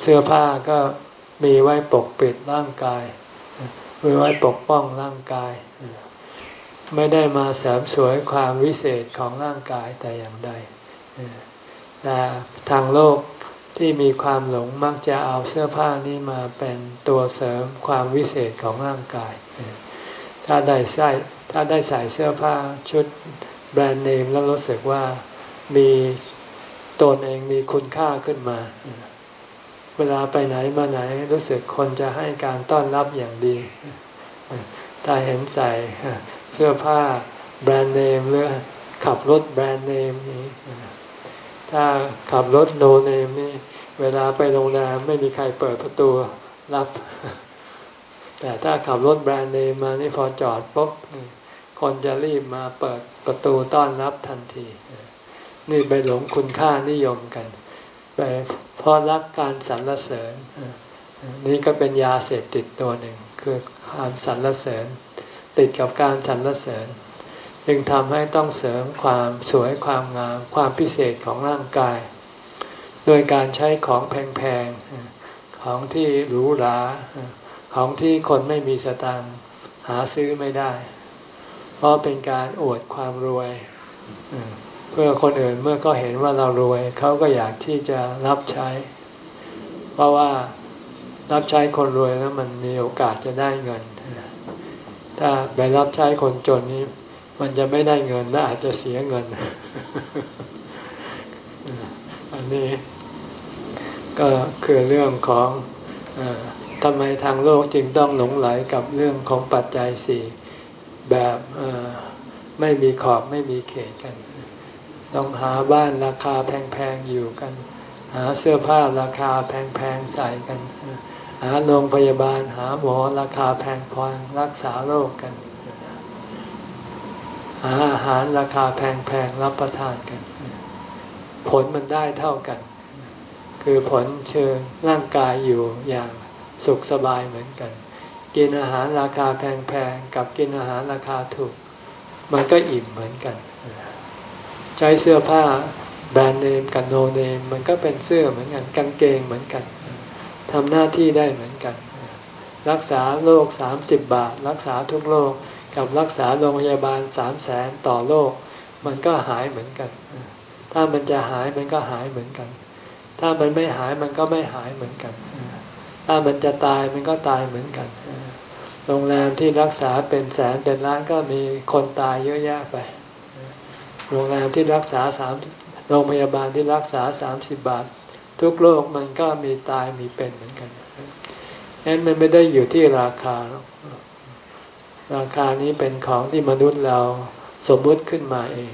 เสื้อผ้าก็มีไว้ปกปิดร่างกายมีไว้ปกป้องร่างกาย ไม่ได้มาเสริมสวยความวิเศษของร่างกายแต่อย่างใดแต่ทางโลก ที่มีความหลงมักจะเอาเสื้อผ้านี้มาเป็นตัวเสริมความวิเศษของร่างกาย ถ้าได้ใส่ถ้าได้ใส่เสื้อผ้าชุดแบรนด์เนมแล้วรู้สึกว่ามีตนเองมีคุณค่าขึ้นมา เวลาไปไหนมาไหนรู้สึกคนจะให้การต้อนรับอย่างดี ถ้าเห็นใส่เสื้อผ้าแบรนด์เนมหรือขับรถแบรนด์เนมนี้ ถ้าขับรถโนเนมนี่เวลาไปโรงแรมไม่มีใครเปิดประตูรับ แต่ถ้าขับรถแบรนด์เนมมานี่พอจอดปุ๊บคนจะรีบมาเปิดประตูต้อนรับทันที นี่ไปหลงคุณค่านิยมกันไปเพราะรักการสรรเสริญ นี่ก็เป็นยาเสพติดตัวหนึ่ง คือความสรรเสริญ ติดกับการสรรเสริญ จึงทำให้ต้องเสริมความสวยความงามความพิเศษของร่างกาย โดยการใช้ของแพงๆ ของที่หรูหราของที่คนไม่มีสตางค์หาซื้อไม่ได้ เพราะเป็นการอวดความรวย เพื่อคนอื่นเมื่อก็เห็นว่าเรารวย เขาก็อยากที่จะรับใช้ เพราะว่ารับใช้คนรวยแล้วมันมีโอกาสจะได้เงิน ถ้าไปรับใช้คนจนนี้ มันจะไม่ได้เงินและอาจจะเสียเงิน อันนี้ก็คือเรื่องของอทำไมทางโลกจึงต้องหลงไหลกับเรื่องของปัจจัยสี่แบบไม่มีขอบไม่มีเขตกัน ต้องหาบ้านราคาแพงๆอยู่กัน หาเสื้อผ้าราคาแพงๆใส่กัน หาโรงพยาบาลหาหมอราคาแพงๆรักษาโรคกัน หาอาหารราคาแพงๆรับประทานกัน ผลมันได้เท่ากัน คือผลเชิญร่างกายอยู่อย่างสุขสบายเหมือนกัน กินอาหารราคาแพงๆกับกินอาหารราคาถูก มันก็อิ่มเหมือนกัน ใช้เสื้อผ้าแบรนด์เนมกับโนเนมมันก็เป็นเสื้อเหมือนกันกางเกงเหมือนกันทำหน้าที่ได้เหมือนกัน รักษาโรคสามสิบบาท รักษาทุกโรค กับรักษาโรงพยาบาลสามแสนต่อโลกมันก็หายเหมือนกัน ถ้ามันจะหายมันก็หายเหมือนกัน ถ้ามันไม่หายมันก็ไม่หายเหมือนกัน ถ้ามันจะตายมันก็ตายเหมือนกัน โรงแรมที่รักษาเป็นแสนเป็นล้านก็มีคนตายเยอะแยะไป โรงแรมที่รักษาสามโรงพยาบาลที่รักษาสามสิบบาท ทุกโรคมันก็มีตายมีเป็นเหมือนกันนั้นมันไม่ได้อยู่ที่ราคาร ราคานี้เป็นของที่มนุษย์เราสมมุติขึ้นมาเอง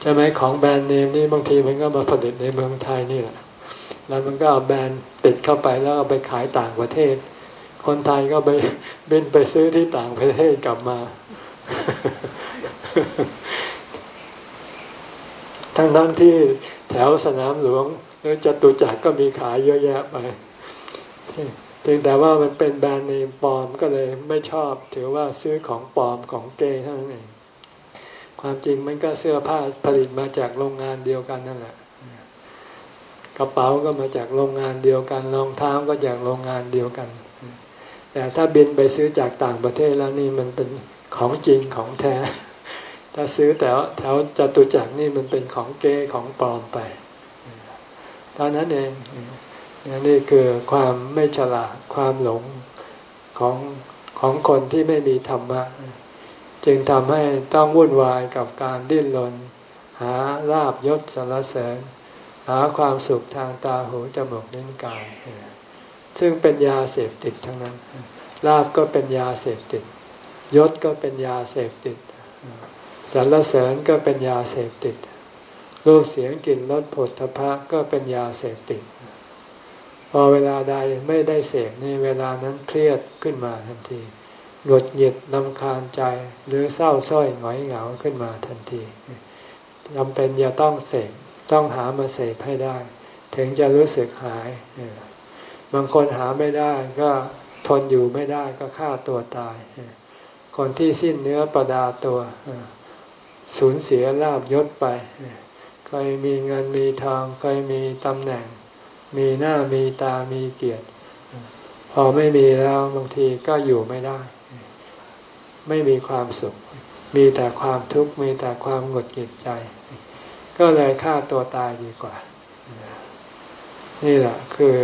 ใช่ไหมของแบรนด์เนมนี่บางทีมันก็มาผลิตในเมืองไทยนี่แหละ แล้วมันก็เอาแบรนด์ติดเข้าไปแล้วเอาไปขายต่างประเทศ คนไทยก็ไปบินไปซื้อที่ต่างประเทศกลับมา ทั้งทั้งที่แถวสนามหลวงหรือจตุจักรก็มีขายเยอะแยะไป พียงแต่ว่ามันเป็นแบรนด์เนมปลอมก็เลยไม่ชอบถือว่าซื้อของปลอมของเกย์เท่านั้นเอง ความจริงมันก็เสื้อผ้าผลิตมาจากโรงงานเดียวกันนั่นแหละ กระเป๋าก็มาจากโรงงานเดียวกันรองเท้าก็จากโรงงานเดียวกัน แต่ถ้าบินไปซื้อจากต่างประเทศแล้วนี่มันเป็นของจริงของแท้ ถ้าซื้อแต่แถวจตุจักรนี่มันเป็นของเก้ของปลอมไปเท่านั้นเอง นี่คือความไม่ฉลาดความหลงของของคนที่ไม่มีธรรมะ จึงทำให้ต้องวุ่นวายกับการดิ้นรนหาลาบยศสารเสริญ หาความสุขทางตาหูจมูกนิ้นกาย ซึ่งเป็นยาเสพติดทั้งนั้น ลาบก็เป็นยาเสพติด ยศก็เป็นยาเสพติดสารเสริญก็เป็นยาเสพติด รูปเสียงกลิ่นรสผลทพะก็เป็นยาเสพติด พอเวลาใดไม่ได้เสพในเวลานั้นเครียดขึ้นมาทันทีหงุดหงิดลำคาญใจหรือเศร้าส้อยหงอยเหงาขึ้นมาทันทีจำเป็นอย่าต้องเสพต้องหามาเสพให้ได้ ถึงจะรู้สึกหาย บางคนหาไม่ได้ก็ทนอยู่ไม่ได้ก็ฆ่าตัวตาย คนที่สิ้นเนื้อประดาตัวสูญเสียลาบยศไปเคยมีเงินมีทองเคยมีตำแหน่ง มีหน้ามีตามีเกียรติ พอไม่มีแล้วบางทีก็อยู่ไม่ได้ ไม่มีความสุข มีแต่ความทุกข์มีแต่ความหงุดหงิดใจ ก็เลยฆ่าตัวตายดีกว่า นี่แหละคือ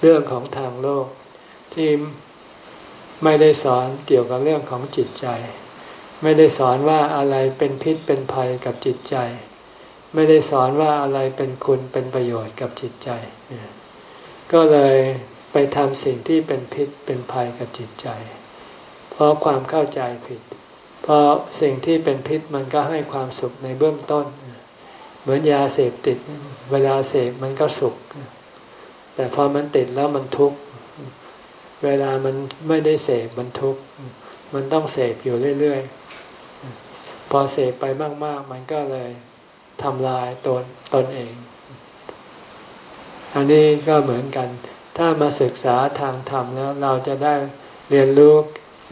เรื่องของทางโลกที่ไม่ได้สอนเกี่ยวกับเรื่องของจิตใจ ไม่ได้สอนว่าอะไรเป็นพิษเป็นภัยกับจิตใจ ไม่ได้สอนว่าอะไรเป็นคุณเป็นประโยชน์กับจิตใจ ก็เลยไปทำสิ่งที่เป็นพิษเป็นภัยกับจิตใจ เพราะความเข้าใจผิด เพราะสิ่งที่เป็นพิษมันก็ให้ความสุขในเบื้องต้น เหมือนยาเสพติด เวลาเสพมันก็สุข แต่พอมันติดแล้วมันทุกข์ เวลามันไม่ได้เสพมันทุกข์ มันต้องเสพอยู่เรื่อยๆ พอเสพไปมาก ๆ มันก็เลย ทำลายตนตนเอง อันนี้ก็เหมือนกัน ถ้ามาศึกษาทางธรรมแล้วเราจะได้เรียนรู้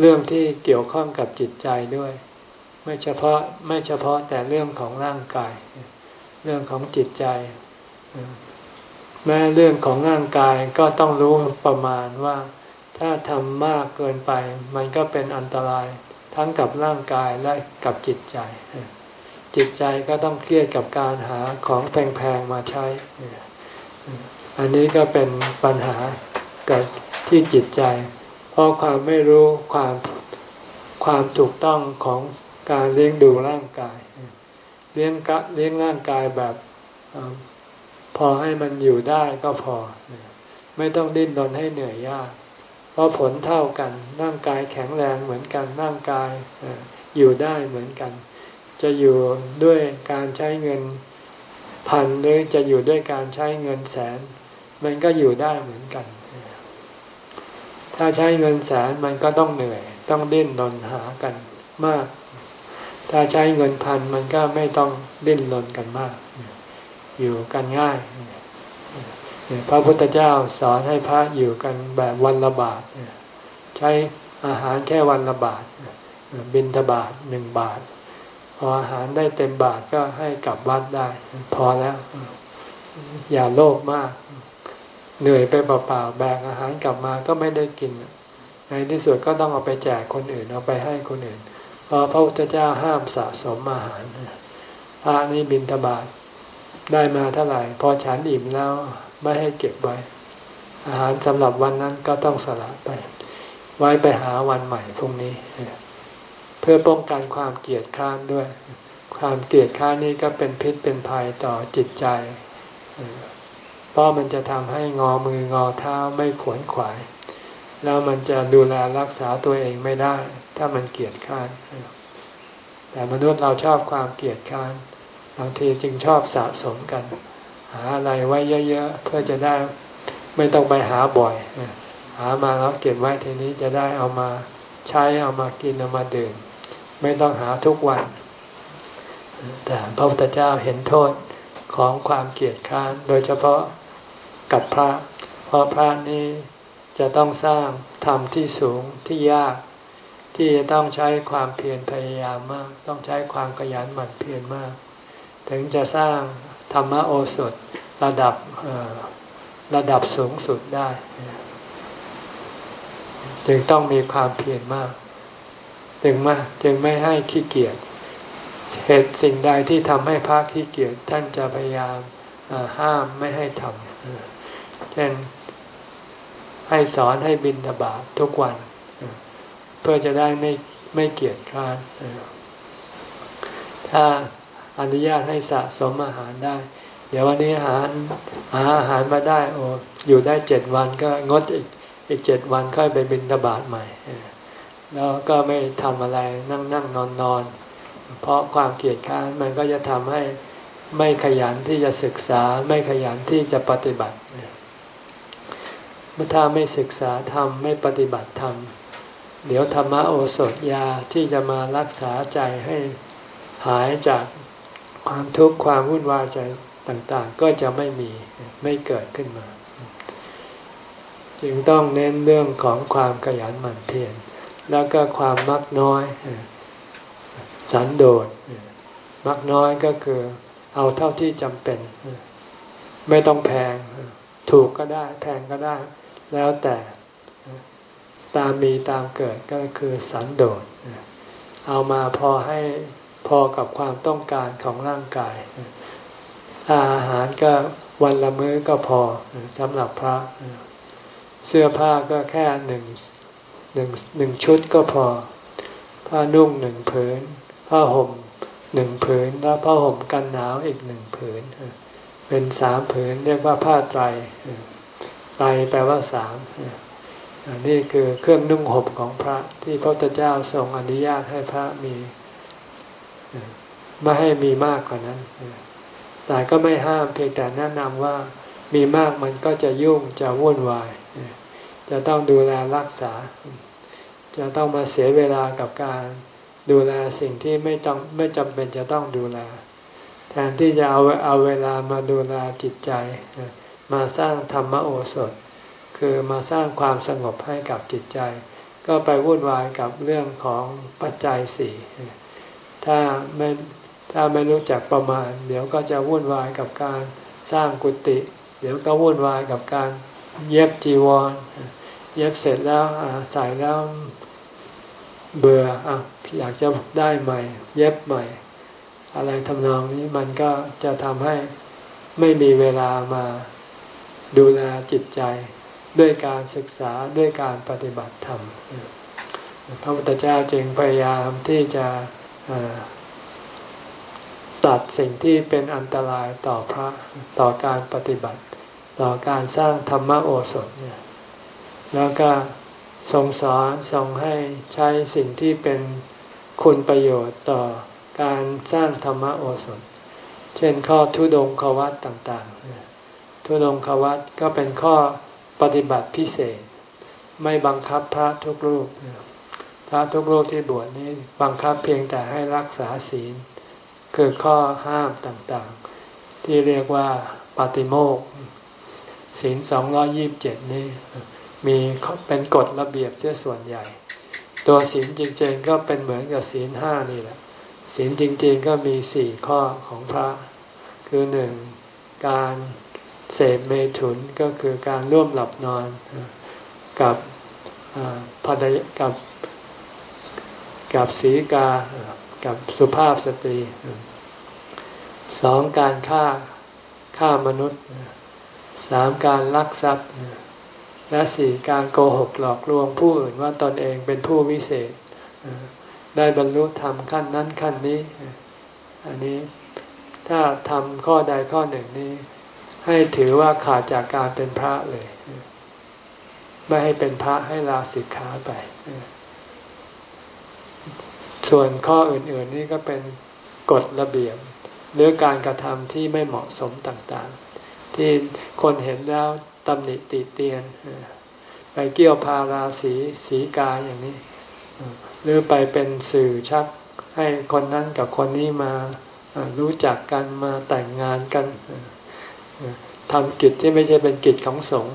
เรื่องที่เกี่ยวข้องกับจิตใจด้วย ไม่เฉพาะไม่เฉพาะแต่เรื่องของร่างกาย เรื่องของจิตใจ แม้เรื่องของร่างกายก็ต้องรู้ประมาณว่า ถ้าทำมากเกินไป มันก็เป็นอันตรายทั้งกับร่างกายและกับจิตใจ จิตใจก็ต้องเครียดกับการหาของแพงๆมาใช้ อันนี้ก็เป็นปัญหาเกิดที่จิตใจ เพราะความไม่รู้ความความถูกต้องของการเลี้ยงดูร่างกาย เลี้ยงกะเลี้ยงร่างกายแบบพอให้มันอยู่ได้ก็พอ ไม่ต้องดิ้นรนให้เหนื่อยยาก เพราะผลเท่ากันร่างกายแข็งแรงเหมือนกันร่างกายอยู่ได้เหมือนกัน จะอยู่ด้วยการใช้เงินพันหรือจะอยู่ด้วยการใช้เงินแสน มันก็อยู่ได้เหมือนกัน ถ้าใช้เงินแสนมันก็ต้องเหนื่อย ต้องดิ้นรนหากันมาก ถ้าใช้เงินพันมันก็ไม่ต้องดิ้นรนกันมาก อยู่กันง่าย พระพุทธเจ้าสอนให้พระอยู่กันแบบวันละบาทใช้อาหารแค่วันละบาทบินทบาทหนึ่งบาท พออาหารได้เต็มบาทก็ให้กลับวัดได้ พอแล้ว อย่าโลภมาก เหนื่อยไปเปล่าๆแบกอาหารกลับมาก็ไม่ได้กิน ในที่สุดก็ต้องเอาไปแจกคนอื่น เอาไปให้คนอื่นเพราะพระพุทธเจ้าห้ามสะสมอาหารพระนี่บินทบาทได้มาเท่าไหร่ พอฉันอิ่มแล้วไม่ให้เก็บไว้ อาหารสำหรับวันนั้นก็ต้องสละไป ไว้ไปหาวันใหม่พรุ่งนี้ เพื่อป้องกันความเกลียดค้านด้วย ความเกลียดค้านนี้ก็เป็นพิษเป็นภัยต่อจิตใจ เพราะมันจะทำให้งอมืองอเท้าไม่ขวนขวาย แล้วมันจะดูแลรักษาตัวเองไม่ได้ ถ้ามันเกลียดค้าน แต่มนุษย์เราชอบความเกลียดค้านบางทีจึงชอบสะสมกัน หาอะไรไว้เยอะๆเพื่อจะได้ไม่ต้องไปหาบ่อย หามาแล้วเก็บไว้ทีนี้จะได้เอามาใช้เอามากินเอามาดื่ม ไม่ต้องหาทุกวัน แต่พระพุทธเจ้าเห็นโทษของความเกียดค้านโดยเฉพาะกับพระ เพราะพระนี้จะต้องสร้างธรรมที่สูงที่ยาก ที่จะต้องใช้ความเพียรพยายามมาก ต้องใช้ความขยันหมั่นเพียรมาก ถึงจะสร้างธรรมโอสถระดับระดับสูงสุดได้ จึงต้องมีความเพียรมาก จึงมาจึงไม่ให้ขี้เกียจเหตุสิ่งใดที่ทำให้พระขี้เกียจท่านจะพยายามห้ามไม่ให้ทำเช่นให้สอนให้บินตบาททุกวัน เพื่อจะได้ไม่ไม่เกียจคร้านถ้าอนุญาตให้สะสมอาหารได้ เดี๋ยววันนี้อาหารหาอาหารมาได้โอ้อยู่ได้เจ็ดวันก็งดอีกอีกเจ็ดวันค่อยไปบินตบาทใหม่ แล้วก็ไม่ทำอะไรนั่งนั่งนอนนอนเพราะความเกลียดค้านมันก็จะทำให้ไม่ขยันที่จะศึกษาไม่ขยันที่จะปฏิบัติเมื่อถ้าไม่ศึกษาทำไม่ปฏิบัติทำเดี๋ยวธรรมโอสถยาที่จะมารักษาใจให้หายจากความทุกข์ความวุ่นวายใจต่างๆ ก็จะไม่มีไม่เกิดขึ้นมา จึงต้องเน้นเรื่องของความขยันหมั่นเพียร แล้วก็ความมักน้อย สันโดษมักน้อยก็คือ เอาเท่าที่จำเป็น ไม่ต้องแพง ถูกก็ได้ แพงก็ได้ แล้วแต่ตามมีตามเกิดก็คือสันโดษเอามาพอให้พอกับความต้องการของร่างกาย อาหารก็วันละมื้อก็พอสำหรับพระ เสื้อผ้าก็แค่หนึ่ง หนึ่งหนึ่งชุดก็พอ ผ้านุ่งหนึ่งผืน ผ้าห่มหนึ่งผืน แล้วผ้าห่มกันหนาวอีกหนึ่งผืน เป็นสามผืนเรียกว่าผ้าไตรไตรแปลว่าสามนี่คือเครื่องนุ่งห่มของพระที่พระพุทธเจ้าทรงอนุญาตให้พระมีไม่ให้มีมากกว่านั้น แต่ก็ไม่ห้ามเพียงแต่แนะนำว่ามีมากมันก็จะยุ่งจะวุ่นวาย จะต้องดูแลรักษา จะต้องมาเสียเวลากับการดูแลสิ่งที่ไม่ต้องไม่จำเป็นจะต้องดูแล แทนที่จะเอาเอาเวลามาดูแลจิตใจ มาสร้างธรรมโอสถ คือมาสร้างความสงบให้กับจิตใจ ก็ไปวุ่นวายกับเรื่องของปัจจัยสี่ถ้าไม่ถ้าไม่รู้จักประมาณ เดี๋ยวก็จะวุ่นวายกับการสร้างกุฏิเดี๋ยวก็วุ่นวายกับการเย็บจีวร เย็บเสร็จแล้วใส่แล้วเบื่ออะอยากจะได้ใหม่ เย็บใหม่ อะไรทำนองนี้มันก็จะทำให้ไม่มีเวลามาดูแลจิตใจด้วยการศึกษาด้วยการปฏิบัติธรรมพระพุทธเจ้าจึงพยายามที่จะตัดสิ่งที่เป็นอันตรายต่อพระต่อการปฏิบัติ ต่อการสร้างธรรมโอสถเนี่ย แล้วก็ทรงสอนทรงให้ใช้สิ่งที่เป็นคุณประโยชน์ต่อการสร้างธรรมโอสถ เช่นข้อทุดงควัตต่างๆ ทุดงควัตก็เป็นข้อปฏิบัติพิเศษ ไม่บังคับพระทุกรูป พระทุกรูปที่บวชนี้บังคับเพียงแต่ให้รักษาศีล คือข้อห้ามต่างๆ ที่เรียกว่าปฏิโมกศีลสองร้อยี่บเจ็ดนี้ มีเป็นกฎระเบียบเสียส่วนใหญ่ ตัวศีลจริง ๆ ก็เป็นเหมือนกับศีลห้านี่แหละศีลจริง ๆ ก็มีสี่ข้อของพระ คือหนึ่งการเสพเมถุนก็คือการร่วมหลับนอนกับภรรยกับกับศีกากับสุภาพสตรีสองการฆ่าฆ่ามนุษย์สามการลักทรัพย์ และสี่การโกหกหลอกลวงผู้อื่นว่าตนเองเป็นผู้วิเศษ ได้บรรลุธรรมขั้นนั้นขั้นนี้ อันนี้ถ้าทำข้อใดข้อหนึ่งนี้ ให้ถือว่าขาดจากการเป็นพระเลย ไม่ให้เป็นพระให้ลาสิกขาไป ส่วนข้ออื่น ๆ นี่ก็เป็นกฎระเบียบหรือการกระทำที่ไม่เหมาะสมต่างๆ ที่คนเห็นแล้ว ตำหนิติเตียน ไปเกี่ยวพาราสีสีกาอย่างนี้ หรือไปเป็นสื่อชักให้คนนั้นกับคนนี้มารู้จักกันมาแต่งงานกันทำกิจที่ไม่ใช่เป็นกิจของสงฆ์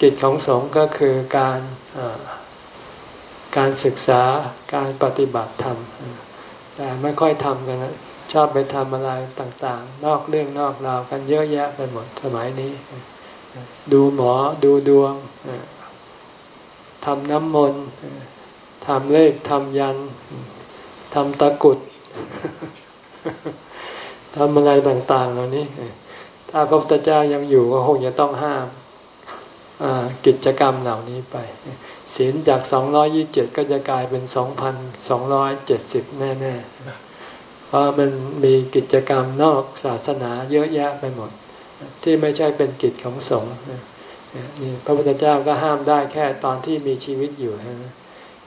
กิจของสงฆ์ก็คือการการศึกษาการปฏิบัติธรรมแต่ไม่ค่อยทำกันนะชอบไปทำอะไรต่างๆ นอกเรื่องนอกราวกันเยอะแยะไปหมดสมัยนี้ ดูหมอดูดวงทำน้ำมนต์ทำเลขทำยันทำตะกุดทำอะไรต่าง ๆ เหล่านี้ ถ้าพระพุทธเจ้ายังอยู่ก็คงจะต้องห้ามกิจกรรมเหล่านี้ไปศีลจากสองร้อยี่เจ็ดก็จะกลายเป็นสองพันสองร้อยเจ็ดสิบแน่ๆเพราะมันมีกิจกรรมนอกศาสนาเยอะแยะไปหมด ที่ไม่ใช่เป็นกิจของสงฆ์นี่พระพุทธเจ้าก็ห้ามได้แค่ตอนที่มีชีวิตอยู่นะ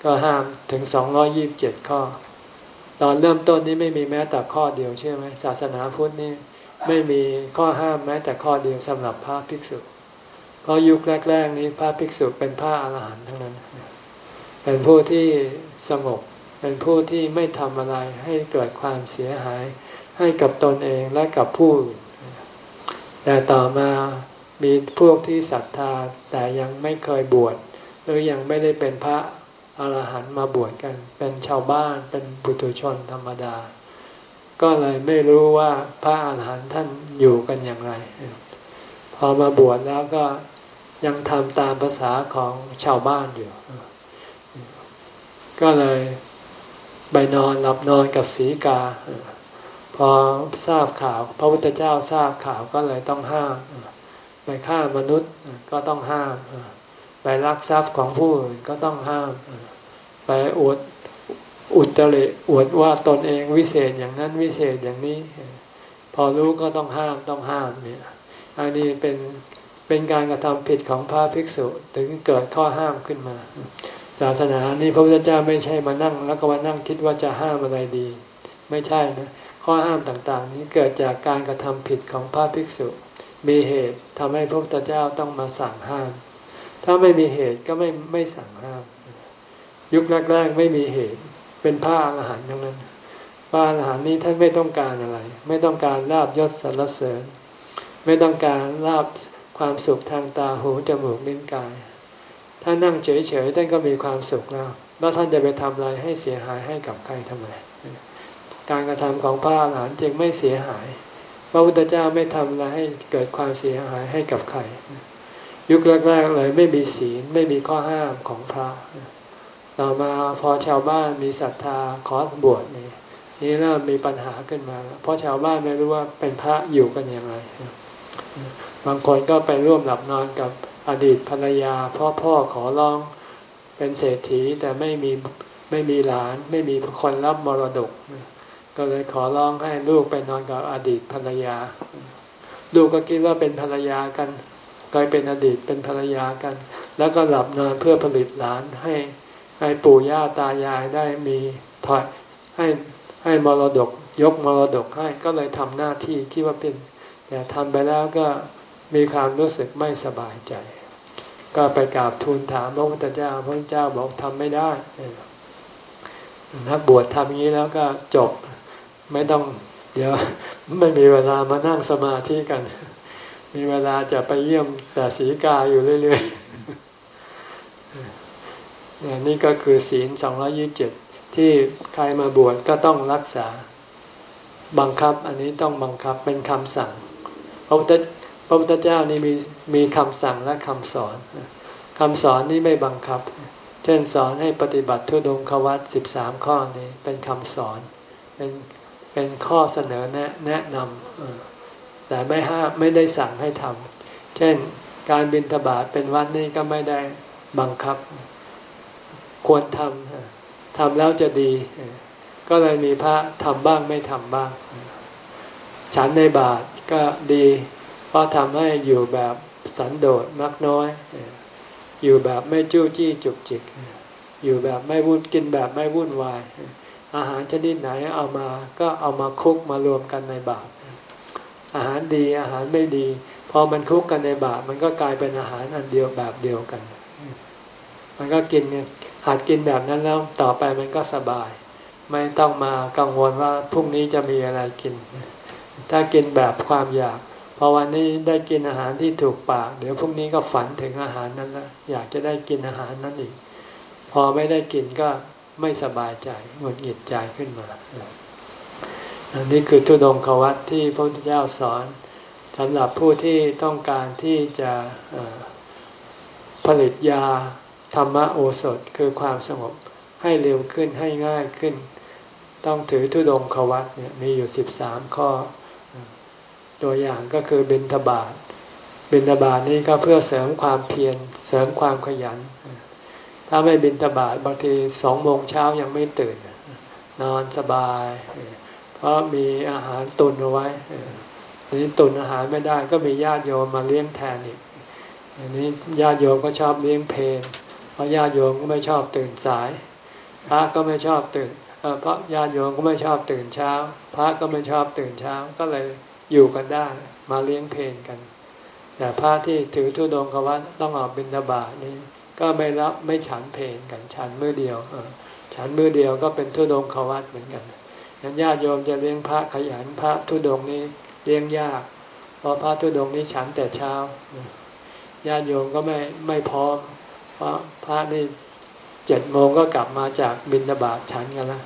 ก็ห้ามถึงสองร้อยี่บเจ็ดข้อ ตอนเริ่มต้นนี้ไม่มีแม้แต่ข้อเดียวเชื่อไหมศาสนาพุทธนี่ไม่มีข้อห้ามแม้แต่ข้อเดียวสำหรับพระภิกษุ เพราะยุคแรก ๆ นี้พระภิกษุเป็นพระอาหารหันต์ทั้งนั้น เป็นผู้ที่สงบ เป็นผู้ที่ไม่ทำอะไรให้เกิดความเสียหายให้กับตนเองและกับผู้อื่น แต่ต่อมามีพวกที่ศรัทธาแต่ยังไม่เคยบวชหรือยังไม่ได้เป็นพระอรหันต์มาบวชกัน เป็นชาวบ้านเป็นปุถุชนธรรมดา ก็เลยไม่รู้ว่าพระอรหันต์ท่านอยู่กันอย่างไร พอมาบวชแล้วก็ยังทำตามภาษาของชาวบ้านอยู่ ก็เลยไปนอนหลับนอนกับสีกา พอทราบข่าว พระพุทธเจ้าทราบข่าวก็เลยต้องห้ามไปฆ่ามนุษย์ก็ต้องห้ามไปลักทรัพย์ของผู้อื่นก็ต้องห้าม ไปอวดอุตริอวดว่าตนเองวิเศษอย่างนั้นวิเศษอย่างนี้ พอรู้ก็ต้องห้ามต้องห้ามเนี่ยอันนี้เป็นเป็นการกระทำผิดของพระภิกษุถึงเกิดข้อห้ามขึ้นมา ศาสนานี้พระพุทธเจ้าไม่ใช่มานั่ง แล้วก็มานั่งคิดว่าจะห้ามอะไรดี ไม่ใช่นะ ข้อห้ามต่างๆ นี้เกิดจากการกระทำผิดของพระภิกษุ มีเหตุทำให้พระพุทธเจ้าต้องมาสั่งห้าม ถ้าไม่มีเหตุก็ไม่ไม่สั่งห้าม ยุคแรกๆไม่มีเหตุ เป็นพระอรหันต์ทั้งนั้นพระอรหันต์นี้ท่านไม่ต้องการอะไร ไม่ต้องการลาบยศสรรเสริญ ไม่ต้องการลาบความสุขทางตาหูจมูกลิ้นกาย ถ้านั่งเฉยๆท่านก็มีความสุขแล้ว แล้วท่านจะไปทำอะไรให้เสียหายให้กับใครทำไม การกระทำของพระอรหันต์จึงไม่เสียหาย พระพุทธเจ้าไม่ทำอะไรให้เกิดความเสียหายให้กับใคร ยุคแรกๆเลยไม่มีศีลไม่มีข้อห้ามของพระ ต่อมาพอชาวบ้านมีศรัทธาขอบวชนี่นี่เริ่มมีปัญหาขึ้นมา เพราะชาวบ้านไม่รู้ว่าเป็นพระอยู่กันอย่างไร บางคนก็ไปร่วมหลับนอนกับอดีตภรรยาพ่อพ่อขอร้องเป็นเศรษฐีแต่ไม่มีไม่มีหลาน ไม่มีคนรับมรดก ก็เลยขอร้องให้ลูกไปนอนกับอดีตภรรยา ลูกก็คิดว่าเป็นภรรยากันกลายเป็นอดีตเป็นภรรยากัน แล้วก็หลับนอนเพื่อผลิตหลานให้ให้ปู่ย่าตายายได้มีถอยให้ให้มรดกยกมรดกให้ก็เลยทำหน้าที่คิดว่าเป็น แต่ทำไปแล้วก็มีความรู้สึกไม่สบายใจ ก็ไปกราบทูลถามพระพุทธเจ้าพระพุทธเจ้าบอกทำไม่ได้นักบวชทำอย่างนี้แล้วก็จบ ไม่ต้อง เดี๋ยวไม่มีเวลามานั่งสมาธิกัน มีเวลาจะไปเยี่ยมแต่สีกาอยู่เรื่อยๆนี่ก็คือศีลสองร้อยี่สิบเจ็ดที่ใครมาบวชก็ต้องรักษา บังคับ อันนี้ต้องบังคับเป็นคำสั่งพระพุทธพระพุทธเจ้านี่มีมีคำสั่งและคำสอนคำสอนนี่ไม่บังคับ เช่นสอนให้ปฏิบัติทุดงควัตสิบสามข้อนี้เป็นคำสอน เป็น เป็นข้อเสนอแนะแนะนำแต่ไม่ห้ามไม่ได้สั่งให้ทำเช่นการบินทบาทเป็นวัดนี่ก็ไม่ได้บังคับ ควรทำทำแล้วจะดี ก็เลยมีพระทำบ้างไม่ทำบ้าง ฉันในบาทก็ดีราะทำให้อยู่แบบสันโดษมักน้อย อยู่แบบไม่จู้จี้จุกจิก อยู่แบบไม่วุ่นกินแบบไม่วุ่นวาย อาหารชนิดไหนเอามาก็เอามาคุกมารวมกันในบาตรอาหารดีอาหารไม่ดี พอมันคุกกันในบาตรมันก็กลายเป็นอาหารอันเดียวแบบเดียวกัน มันก็กินเนี่ยหาดกินแบบนั้นแล้วต่อไปมันก็สบาย ไม่ต้องมากังวลว่าพรุ่งนี้จะมีอะไรกิน ถ้ากินแบบความอยากพอวันนี้ได้กินอาหารที่ถูกปาก เดี๋ยวพรุ่งนี้ก็ฝันถึงอาหารนั้นแล้วอยากจะได้กินอาหารนั้นอีก พอไม่ได้กินก็ ไม่สบายใจหงุดหงิดใจขึ้นมาอันนี้คือทุดงควัตที่พระพุทธเจ้าสอนสำหรับผู้ที่ต้องการที่จะผลิตยาธรรมโอสถคือความสงบให้เร็วขึ้นให้ง่ายขึ้น ต้องถือทุดงควัตเนี่ยมีอยู่สิบสามข้อ ตัวอย่างก็คือบินทบาทบินทบาทนี่ก็เพื่อเสริมความเพียรเสริมความขยัน ถ้าไม่บินทบาทบางทีสองโมงเช้ายังไม่ตื่น นอนสบาย เพราะมีอาหารตุนเอาไว้นี้ตุนอาหารไม่ได้ก็มีญาติโยมมาเลี้ยงแทนอีกอันนี้ญาติโยมก็ชอบเลี้ยงเพนเพราะญาติโยมก็ไม่ชอบตื่นสาย พระก็ไม่ชอบตื่นเพราะญาติโยมก็ไม่ชอบตื่นเช้า พระก็ไม่ชอบตื่นเช้าก็เลยอยู่กันได้ มาเลี้ยงเพนกัน แต่พระที่ถือธุดงควัตต้องออกบิณฑบาตนี้ ก็ไม่รับไม่ฉันเพลนกันฉันมือเดียวฉันมือเดียวก็เป็นธุดงควัตเหมือนกันงั้นญาติโยมจะเลี้ยงพระขยันพระธุดงนี้เลี้ยงยากเพราะพระทุดงนี้ฉันแต่เช้าญาติโยมก็ไม่ไม่พร้อม เพราะพระนี่เจ็ดโมงก็กลับมาจากบินฑบาตฉันกันแล้ว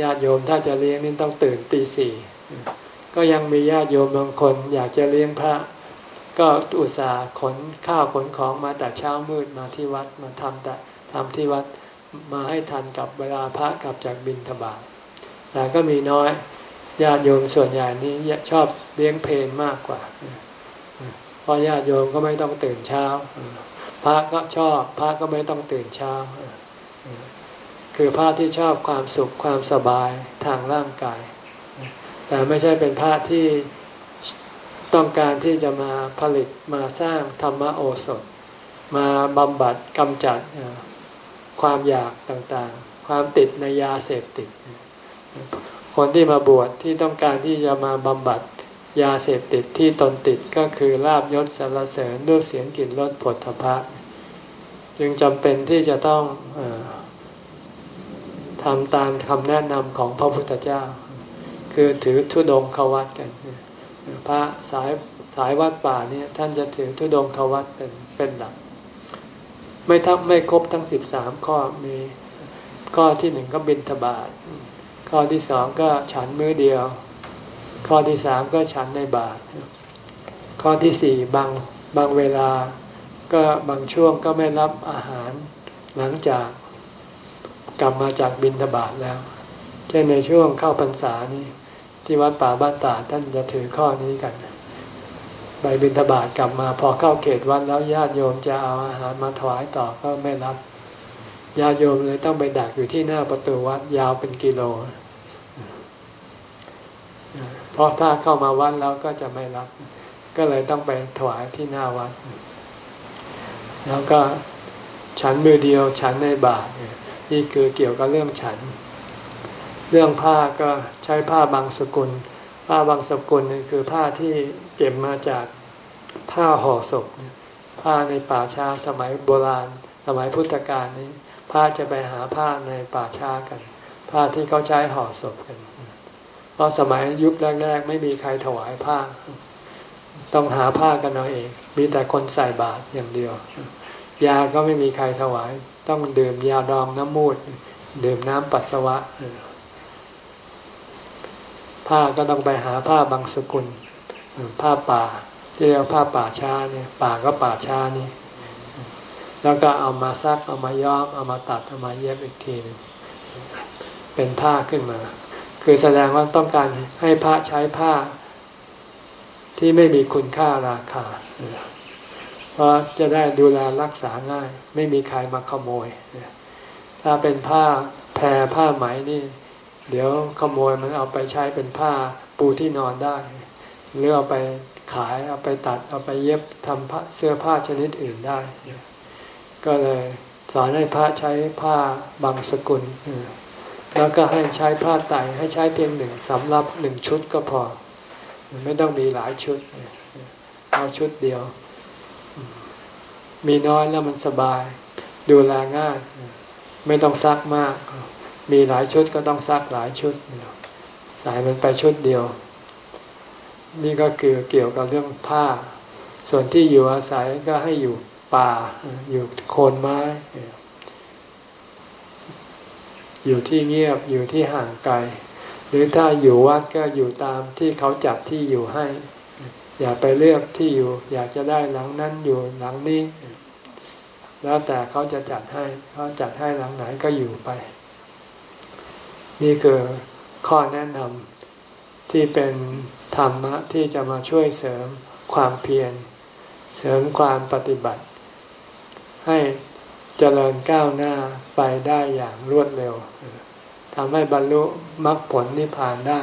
ญาติโยมถ้าจะเลี้ยงนี่ต้องตื่นตีสี่ก็ยังมีญาติโยมบางคน อยากจะเลี้ยงพระ ก็อุตส่าห์ขนข้าวขนของมาแต่เช้ามืดมาที่วัดมาทำแต่ทำที่วัดมาให้ทันกับเวลาพระกลับจากบินฑบาตแต่ก็มีน้อยญาติโยมส่วนใหญ่นี้ชอบเลี้ยงเพลนมากกว่าเพราะญาติโยมก็ไม่ต้องตื่นเช้า พระก็ชอบพระก็ไม่ต้องตื่นเช้า คือพระที่ชอบความสุขความสบายทางร่างกาย แต่ไม่ใช่เป็นพระที่ ต้องการที่จะมาผลิตมาสร้างธรรมโอสถ มาบำบัดกำจัดความอยากต่างๆ ความติดในยาเสพติด คนที่มาบวชที่ต้องการที่จะมาบำบัดยาเสพติดที่ตนติดก็คือลาบยศสารเสริญรูปเสียงกลิ่นรสผลทพะจึงจำเป็นที่จะต้องอทำตามคำแนะนำของพระพุทธเจ้า คือถือทุดงควัตกัน พระสายสายวัดป่าเนี่ยท่านจะถือทุดงควัตเป็นเป็นหลัก ไม่ทับไม่ครบทั้งสิบสามข้อมีข้อที่หนึ่งก็บินทบาทข้อที่สองก็ฉันมื้อเดียว ข้อที่สามก็ฉันในบาทข้อที่สี่บางบางเวลา ก็บางช่วงก็ไม่รับอาหารหลังจากกลับมาจากบินทบาทแล้ว เช่นในช่วงเข้าพรรษานี้ ที่วัดป่าบ้านตาท่านจะถือข้อนี้กันไปบินทบาทกลับมาพอเข้าเขตวัดแล้วญาติโยมจะเอาอาหารมาถวายต่อก็ไม่รับญาติโยมเลยต้องไปดักอยู่ที่หน้าประตูวัดยาวเป็นกิโล เพราะถ้าเข้ามาวัดแล้วก็จะไม่รับ ก็เลยต้องไปถวายที่หน้าวัด แล้วก็ฉันมือเดียวฉันในบาทนี่คือเกี่ยวกับเรื่องฉัน เรื่องผ้าก็ใช้ผ้าบางสกุล ผ้าบางสกุลนี่คือผ้าที่เก็บมาจากผ้าห่อศพผ้าในป่าชาสมัยโบราณ สมัยพุทธกาลนี้ผ้าจะไปหาผ้าในป่าช้ากัน ผ้าที่เขาใช้ห่อศพกันเพราะสมัยยุคแรก ๆ ไม่มีใครถวายผ้า ต้องหาผ้ากันเอาเอง มีแต่คนใส่บาตรอย่างเดียว ยาก็ไม่มีใครถวาย ต้องดื่มยาดองน้ำมูด ดื่มน้ำปัสสาวะ ผ้าก็ต้องไปหาผ้าบางสกุล ผ้าป่า ที่เรียกผ้าป่าช้าเนี่ยป่าก็ป่าช้านี่ แล้วก็เอามาซักเอามาย้อม เอามาตัดเอามาเย็บอีกทีนึงเป็นผ้าขึ้นมา คือแสดงว่าต้องการให้พระใช้ผ้า ที่ไม่มีคุณค่าราคา เพราะจะได้ดูแลรักษาง่าย ไม่มีใครมาขโมย ถ้าเป็นผ้าแพรผ้าไหมนี่ เดี๋ยวขโมยมันเอาไปใช้เป็นผ้าปูที่นอนได้หรือเอาไปขายเอาไปตัดเอาไปเย็บทำเสื้อผ้าชนิดอื่นได้ ก็เลยสอนให้พระใช้ผ้าบางสกุลแล้วก็ให้ใช้ผ้าไตให้ใช้เพียงหนึ่งสำหรับหนึ่งชุดก็พอ ไม่ต้องมีหลายชุดเอาชุดเดียว มีน้อยแล้วมันสบาย ดูแลง่าย ไม่ต้องซักมาก มีหลายชุดก็ต้องซักหลายชุดใส่มันไปชุดเดียว นี่ก็คือเกี่ยวกับเรื่องผ้า ส่วนที่อยู่อาศัยก็ให้อยู่ป่า อยู่โคนไม้ อยู่ที่เงียบอยู่ที่ห่างไกล หรือถ้าอยู่วัดก็อยู่ตามที่เขาจัดที่อยู่ให้ อย่าไปเลือกที่อยู่ อยากจะได้หลังนั้นอยู่หลังนี้ แล้วแต่เขาจะจัดให้ เขาจัดให้หลังไหนก็อยู่ไป นี่คือข้อแนะนำที่เป็นธรรมะที่จะมาช่วยเสริมความเพียร เสริมความปฏิบัติ ให้เจริญก้าวหน้าไปได้อย่างรวดเร็วทำให้บรรลุมรรคผลนิพพานได้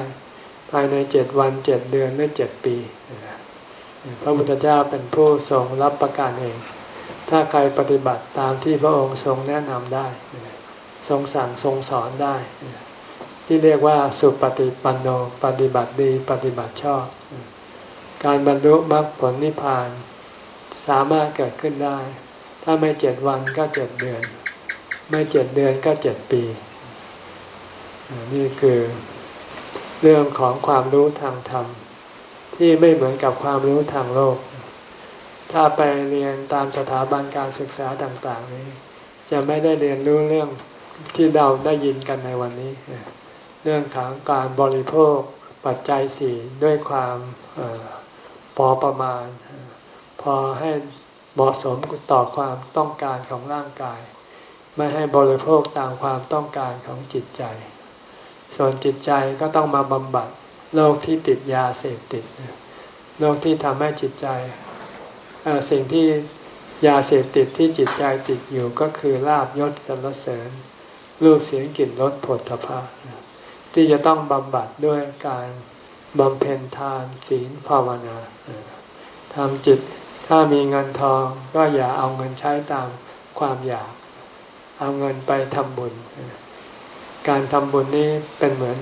ภายในเจ็ดวันเจ็ดเดือนหรือเจ็ดปี พระพุทธเจ้าเป็นผู้ทรงรับประกันเอง ถ้าใครปฏิบัติตามที่พระองค์ทรงแนะนำได้ ทรงสั่งทรงสอนได้ ที่เรียกว่าสุปฏิปันโนปฏิบัติดีปฏิบัติชอบ การบรรลุมรรคผลนิพพานสามารถเกิดขึ้นได้ ถ้าไม่เจ็ดวันก็เจ็ดเดือน ไม่เจ็ดเดือนก็เจ็ดปี นี่คือเรื่องของความรู้ทางธรรม ที่ไม่เหมือนกับความรู้ทางโลก ถ้าไปเรียนตามสถาบันการศึกษาต่าง ๆ นี้ จะไม่ได้เรียนรู้เรื่องที่เราได้ยินกันในวันนี้ เรื่องของการบริโภคปัจจัยสี่ด้วยความพอประมาณ พอให้เหมาะสมต่อความต้องการของร่างกาย ไม่ให้บริโภคตามความต้องการของจิตใจ ส่วนจิตใจก็ต้องมาบำบัดโรคที่ติดยาเสพติดโรคที่ทำให้จิตใจสิ่งที่ยาเสพติดที่จิตใจติดอยู่ก็คือลาบยศสรรเสริญ รูปเสียงกลิ่นรสผลทพะ ที่จะต้องบำบัดด้วยการบำเพ็ญทานศีลภาวนาทำจิตถ้ามีเงินทองก็อย่าเอาเงินใช้ตามความอยาก เอาเงินไปทำบุญ การทำบุญนี้เป็นเหมือน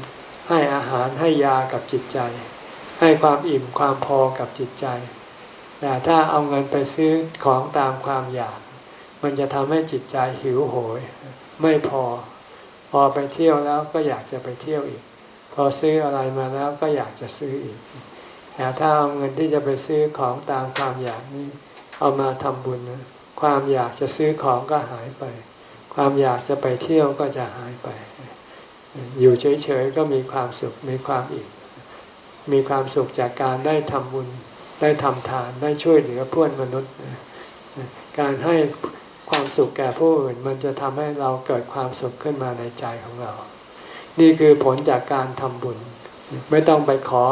ให้อาหารให้ยากับจิตใจ ให้ความอิ่มความพอกับจิตใจแต่ถ้าเอาเงินไปซื้อของตามความอยาก มันจะทำให้จิตใจหิวโหย ไม่พอ พอไปเที่ยวแล้วก็อยากจะไปเที่ยวอีก พอซื้ออะไรมาแล้วก็อยากจะซื้ออีก แต่ถ้าเอาเงินที่จะไปซื้อของตามความอยากนี้ เอามาทำบุญนะความอยากจะซื้อของก็หายไป ความอยากจะไปเที่ยวก็จะหายไป อยู่เฉยๆก็มีความสุขมีความอิ่มมีความสุขจากการได้ทำบุญ ได้ทำทานได้ช่วยเหลือเพื่อนมนุษย์ การให้ ความสุขแก่ผู้อื่น มันจะทำให้เราเกิดความสุขขึ้นมาในใจของเรา นี่คือผลจากการทำบุญ ไม่ต้องไปขอ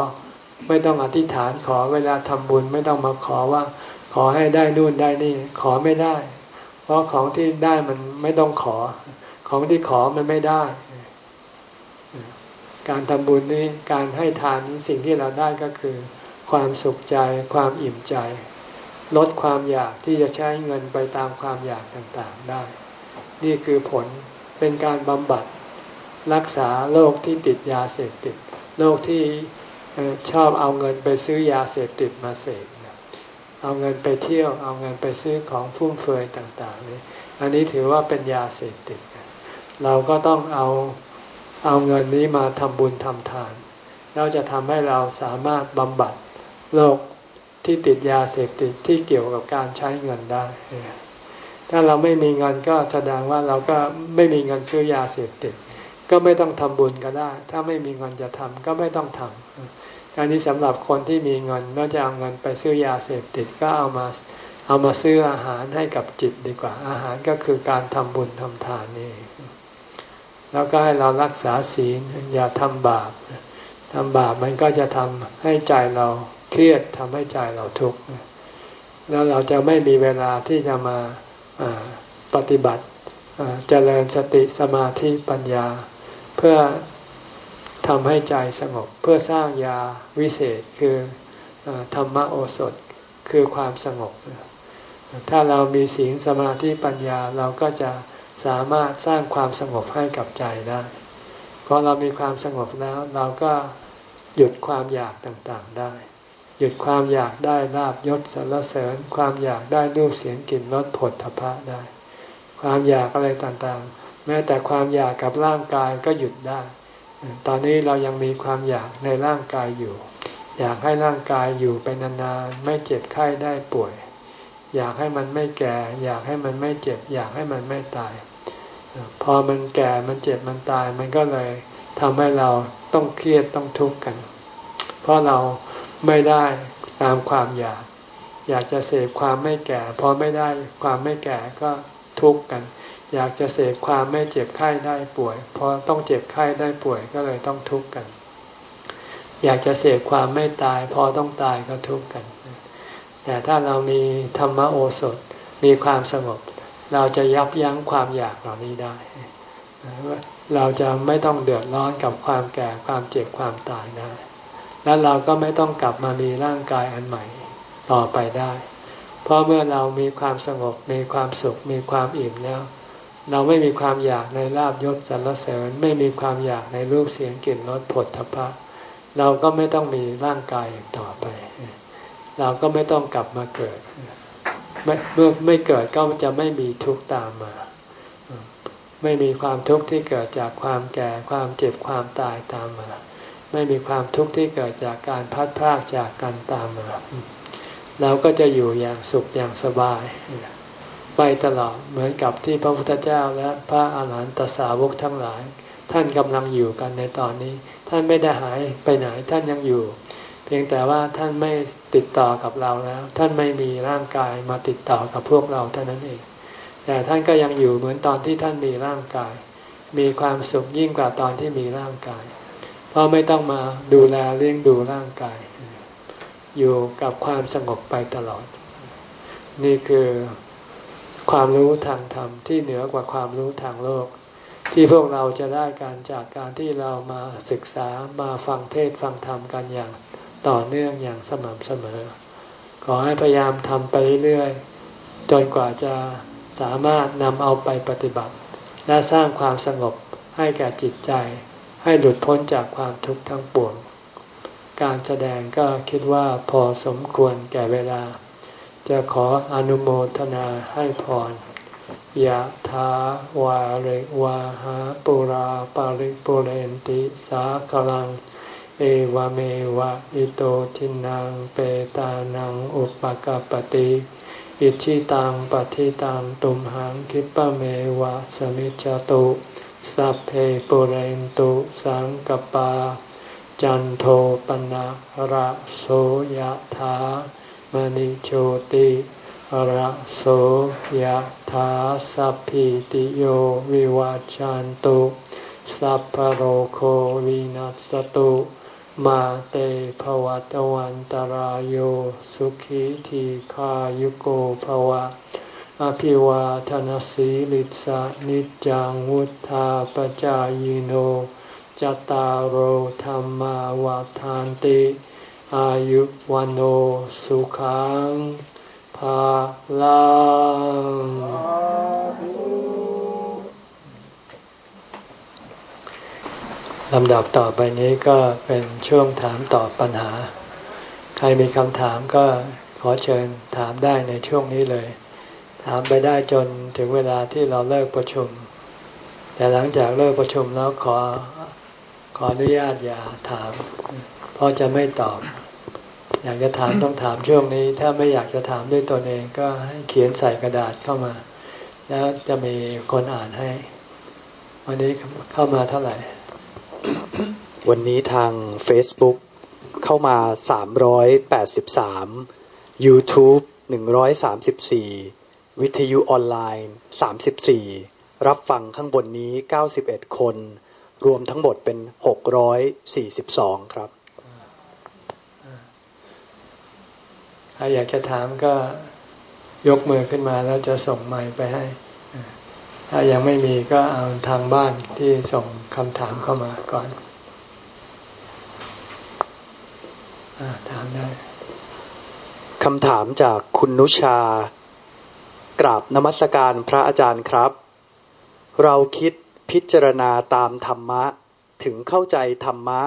ไม่ต้องอธิษฐานขอเวลาทำบุญ ไม่ต้องมาขอว่า ขอให้ได้นู่นได้นี่ ขอไม่ได้ เพราะของที่ได้มันไม่ต้องขอ ของที่ขอมันไม่ได้ การทำบุญนี้การให้ทานนี้สิ่งที่เราได้ก็คือ ความสุขใจ ความอิ่มใจ ลดความอยากที่จะใช้เงินไปตามความอยากต่างๆได้ นี่คือผลเป็นการบำบัดรักษาโรคที่ติดยาเสพติดโรคที่ชอบเอาเงินไปซื้อยาเสพติดมาเสพเอาเงินไปเที่ยว เอาเงินไปซื้อของฟุ่มเฟือยต่างๆนี่อันนี้ถือว่าเป็นยาเสพติด เราก็ต้องเอาเอาเงินนี้มาทำบุญทำทาน เราจะทำให้เราสามารถบำบัดโรค ที่ติดยาเสพติดที่เกี่ยวกับการใช้เงินได้ ถ้าเราไม่มีเงินก็แสดงว่าเราก็ไม่มีเงินซื้อยาเสพติด ก็ไม่ต้องทำบุญก็ได้ ถ้าไม่มีเงินจะทำก็ไม่ต้องทำการนี้สำหรับคนที่มีเงินนอกจากเอาเงินไปซื้อยาเสพติดก็เอามาเอามาซื้ออาหารให้กับจิตดีกว่า อาหารก็คือการทำบุญทำทานนี่แล้วก็ให้เรารักษาศีลอย่าทำบาปทำบาปมันก็จะทำให้ใจเรา เครียดทำให้ใจเราทุกข์แล้วเราจะไม่มีเวลาที่จะมาปฏิบัติเจริญสติสมาธิปัญญา เพื่อทำให้ใจสงบ เพื่อสร้างยาวิเศษคือธรรมโอสถคือความสงบ ถ้าเรามีศีลสมาธิปัญญาเราก็จะสามารถสร้างความสงบให้กับใจได้พอเรามีความสงบแล้วเราก็หยุดความอยากต่างๆได้ หยุดความอยากได้ลาบยศสรรเสริญ ความอยากได้รูปเสียงกลิ่นรสผลทพะได้ ความอยากอะไรต่างๆ แม้แต่ความอยากกับร่างกายก็หยุดได้ ตอนนี้เรายังมีความอยากในร่างกายอยู่ อยากให้ร่างกายอยู่ไปนานๆไม่เจ็บไข้ได้ป่วย อยากให้มันไม่แก่ อยากให้มันไม่เจ็บ อยากให้มันไม่ตาย พอมันแก่มันเจ็บมันตายมันก็เลยทำให้เราต้องเครียดต้องทุกข์กัน เพราะเรา ไม่ได้ตามความอยาก อยากจะเสพความไม่แก่พอไม่ได้ความไม่แก่ก็ทุกข์กัน อยากจะเสพความไม่เจ็บไข้ได้ป่วยพอต้องเจ็บไข้ได้ป่วยก็เลยต้องทุกข์กัน อยากจะเสพความไม่ตาย พอต้องตายก็ทุกข์กัน แต่ถ้าเรามีธรรมโอสถมีความสงบ เราจะยับยั้งความอยากเหล่านี้ได้เราจะไม่ต้องเดือดร้อนกับความแก่ความเจ็บความตายได้ แล้วเราก็ไม่ต้องกลับมามีร่างกายอันใหม่ต่อไปได้ เพราะเมื่อเรามีความสงบมีความสุขมีความอิ่มแล้ว เราไม่มีความอยากในลาบยศสรรเสริญ ไม่มีความอยากในรูปเสียงกลิ่นรสผลทพะ เราก็ไม่ต้องมีร่างกายต่อไป เราก็ไม่ต้องกลับมาเกิดเมื่อไม่เกิดก็จะไม่มีทุกข์ตามมา ไม่มีความทุกข์ที่เกิดจากความแก่ความเจ็บความตายตามมา ไม่มีความทุกข์ที่เกิดจากการพัดพากจากกันตามมา เราก็จะอยู่อย่างสุขอย่างสบาย ไปตลอดเหมือนกับที่พระพุทธเจ้าและพระอาหารหันตสาวกทั้งหลาย ท่านกำลังอยู่กันในตอนนี้ ท่านไม่ได้หายไปไหนท่านยังอยู่ เพียงแต่ว่าท่านไม่ติดต่อกับเราแล้ว ท่านไม่มีร่างกายมาติดต่อกับพวกเราเท่านั้นเอง แต่ท่านก็ยังอยู่เหมือนตอนที่ท่านมีร่างกาย มีความสุขยิ่งกว่าตอนที่มีร่างกาย ราะไม่ต้องมาดูแลเลี้ยงดูร่างกาย อยู่กับความสงบไปตลอด นี่คือความรู้ทางธรรมที่เหนือกว่าความรู้ทางโลก ที่พวกเราจะได้การจากการที่เรามาศึกษามาฟังเทศฟังธรรมกันอย่างต่อเนื่องอย่างสม่ำเสมอ ขอให้พยายามทำไปเรื่อยๆจนกว่าจะสามารถนำเอาไปปฏิบัติ และสร้างความสงบให้แก่จิตใจ ให้หลุดพ้นจากความทุกข์ทั้งปวง การแสดงก็คิดว่าพอสมควรแก่เวลา จะขออนุโมทนาให้พรยะถาวาริวาหาปุราปาริปุเรนติสากลัง เอวเมวะอิโตทินังเปตานังอุปกาปติอิชิตังปฏิตังตุมหังคิปะเมวะสมิจจตุ สัพเพปุเรนตุสังกปา จันโทปนะระโสยะถามณิโชติระโสยถาสัพพิติโยวิวัจจันตุสัพพโรโควินัสตุมาเตภวัตวันตารโยสุขีทีขายุโกภวะ อภิวาทนสีลิสานิจังวุธาปจายโนจตารโหธรรมวาทานติ อายุวันโอสุขังภาลังลำดับต่อไปนี้ก็เป็นช่วงถามตอบปัญหา ใครมีคำถามก็ขอเชิญถามได้ในช่วงนี้เลย ถามไปได้จนถึงเวลาที่เราเลิกประชุม แต่หลังจากเลิกประชุมแล้วขอขออนุญาตอย่าถาม เพราะจะไม่ตอบ อยากจะถามต้องถามช่วงนี้ ถ้าไม่อยากจะถามด้วยตนเองก็ให้เขียนใส่กระดาษเข้ามา แล้วจะมีคนอ่านให้ วันนี้เข้ามาเท่าไหร่ วันนี้ทาง Facebook เข้ามา 383 YouTube 134 วิทยุออนไลน์ 34 รับฟังข้างบนนี้ 91 คน รวมทั้งหมดเป็นหกร้อยสี่สิบสองครับ ถ้าอยากจะถามก็ยกมือขึ้นมาแล้วจะส่งไมค์ไปให้ ถ้ายังไม่มีก็เอาทางบ้านที่ส่งคำถามเข้ามาก่อนอถามได้คำถามจากคุณนุชา กราบนมัสการพระอาจารย์ครับ เราคิดพิจารณาตามธรรมะ ถึงเข้าใจธรรมะ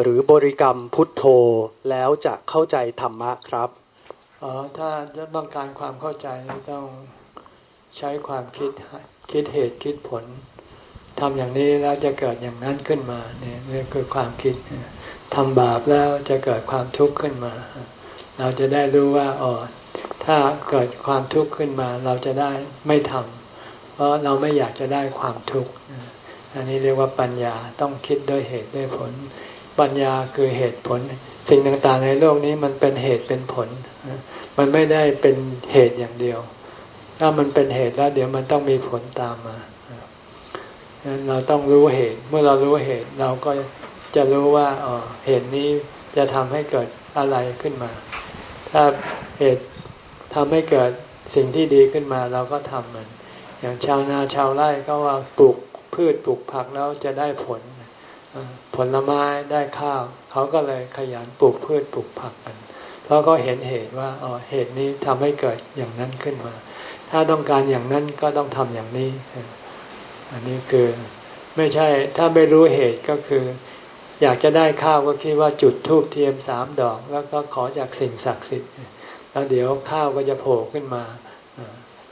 หรือบริกรรมพุทโธแล้วจะเข้าใจธรรมะครับอ๋อถ้าจะต้องการความเข้าใจต้องใช้ความคิดคิดเหตุคิดผลทำอย่างนี้แล้วจะเกิดอย่างนั้นขึ้นมาเนี่ยนี่คือความคิดทำบาปแล้วจะเกิดความทุกข์ขึ้นมา เราจะได้รู้ว่าอ๋อ ถ้าเกิดความทุกข์ขึ้นมาเราจะได้ไม่ทำเพราะเราไม่อยากจะได้ความทุกข์อันนี้เรียกว่าปัญญาต้องคิดด้วยเหตุด้วยผล ปัญญาคือเหตุผล สิ่งต่างๆในโลกนี้มันเป็นเหตุเป็นผล มันไม่ได้เป็นเหตุอย่างเดียว ถ้ามันเป็นเหตุแล้วเดี๋ยวมันต้องมีผลตามมาเราต้องรู้เหตุ เมื่อเรารู้เหตุเราก็จะรู้ว่าอ๋อเหตุนี้จะทำให้เกิดอะไรขึ้นมา ถ้าเหตุ ทำให้เกิดสิ่งที่ดีขึ้นมาเราก็ทำมัน อย่างชาวนาชาวไร่ก็ว่าปลูกพืชปลูกผักแล้วจะได้ผลผลไม้ได้ข้าวเขาก็เลยขยันปลูกพืชปลูกผักกัน เพราะก็เห็นเหตุว่าอ๋อเหตุนี้ทำให้เกิดอย่างนั้นขึ้นมา ถ้าต้องการอย่างนั้นก็ต้องทำอย่างนี้ อันนี้คือไม่ใช่ถ้าไม่รู้เหตุก็คือ อยากจะได้ข้าวก็คิดว่าจุดทูบเทียมสามดอก แล้วก็ขอจากสิ่งศักดิ์สิทธิ์ แล้วเดี๋ยวข้าวก็จะโผล่ขึ้นมา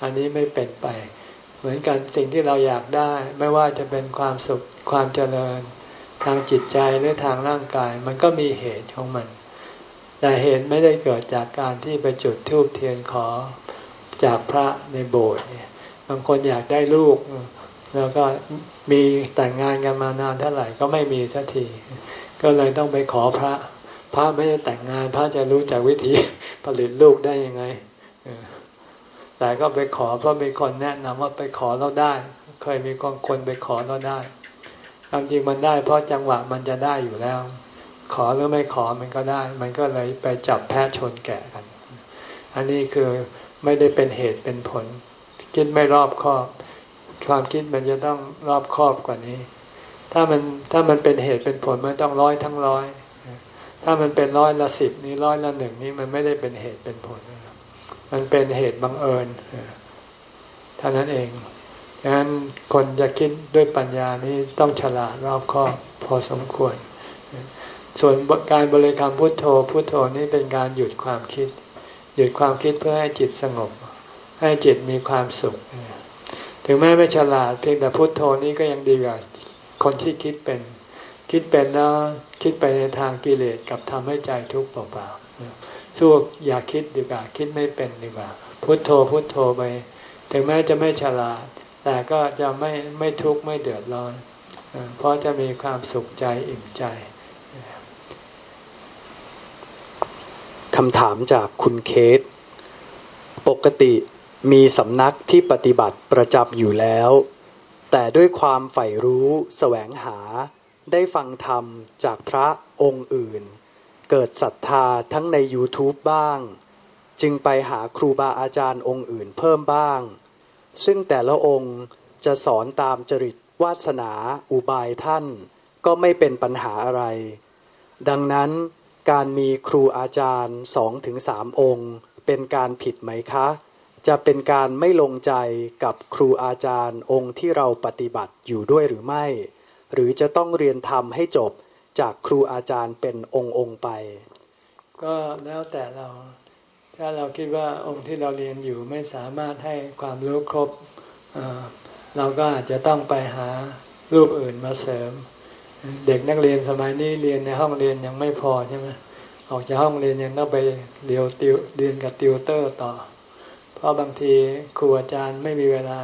อันนี้ไม่เป็นไป เหมือนกันสิ่งที่เราอยากได้ ไม่ว่าจะเป็นความสุขความเจริญ ทางจิตใจหรือทางร่างกาย มันก็มีเหตุของมัน แต่เหตุไม่ได้เกิดจากการที่ไปจุดธูปเทียนขอจากพระในโบสถ์เนี่ยบางคนอยากได้ลูก แล้วก็มีแต่งงานกันมานานเท่าไหร่ก็ไม่มีสักที ก็เลยต้องไปขอพระ พระไม่ได้แต่งงานพระจะรู้จากวิธีผลิตลูกได้ยังไงแต่ก็ไปขอเพราะมีคนแนะนำว่าไปขอเราได้ เคยมีคนคนไปขอเราได้ความจริงมันได้เพราะจังหวะมันจะได้อยู่แล้ว ขอหรือไม่ขอมันก็ได้ มันก็เลยไปจับแพ้ชนแกะกัน อันนี้คือไม่ได้เป็นเหตุเป็นผล คิดไม่รอบคอบ ความคิดมันจะต้องรอบคอบกว่านี้ ถ้ามันถ้ามันเป็นเหตุเป็นผลมันต้องร้อยทั้งร้อย ถ้ามันเป็นร้อยละสิบนี้ร้อยละหนึ่งนี้มันไม่ได้เป็นเหตุเป็นผล มันเป็นเหตุบังเอิญเท่านั้นเองดังนั้นคนจะคิดด้วยปัญญานี้ต้องฉลาดรอบคอบพอสมควร ส่วนการบริกรรมพุทโธพุทโธนี้เป็นการหยุดความคิด หยุดความคิดเพื่อให้จิตสงบ ให้จิตมีความสุข ถึงแม้ไม่ฉลาดเพียงแต่พุทโธนี้ก็ยังดีกว่าคนที่คิดเป็น คิดเป็นแล้วคิดไปในทางกิเลสกับทำให้ใจทุกข์เปล่าๆสู้อย่าคิดดีกว่าคิดไม่เป็นดีกว่า พุทโธพุทโธไป ถึงแม้จะไม่ฉลาด แต่ก็จะไม่ไม่ทุกข์ไม่เดือดร้อน เพราะจะมีความสุขใจอิ่มใจคำถามจากคุณเคส ปกติมีสำนักที่ปฏิบัติประจำอยู่แล้ว แต่ด้วยความใฝ่รู้แสวงหา ได้ฟังธรรมจากพระองค์อื่น เกิดศรัทธาทั้งใน YouTube บ้าง จึงไปหาครูบาอาจารย์องค์อื่นเพิ่มบ้าง ซึ่งแต่ละองค์จะสอนตามจริตวาสนาอุบายท่านก็ไม่เป็นปัญหาอะไร ดังนั้นการมีครูอาจารย์สองถึงสามองค์ เป็นการผิดไหมคะ จะเป็นการไม่ลงใจกับครูอาจารย์องค์ที่เราปฏิบัติอยู่ด้วยหรือไม่ หรือจะต้องเรียนธรรมให้จบจากครูอาจารย์เป็นองค์องค์ไป ก็แล้วแต่เรา ถ้าเราคิดว่าองค์ที่เราเรียนอยู่ไม่สามารถให้ความรู้ครบเราก็อาจจะต้องไปหารูปอื่นมาเสริม เด็กนักเรียนสมัยนี้เรียนในห้องเรียนยังไม่พอใช่ไหมออกจากห้องเรียนยังต้องไปเรียวติวเรียนกับติวเตอร์ต่อ เพราะบางทีครูอาจารย์ไม่มีเวลา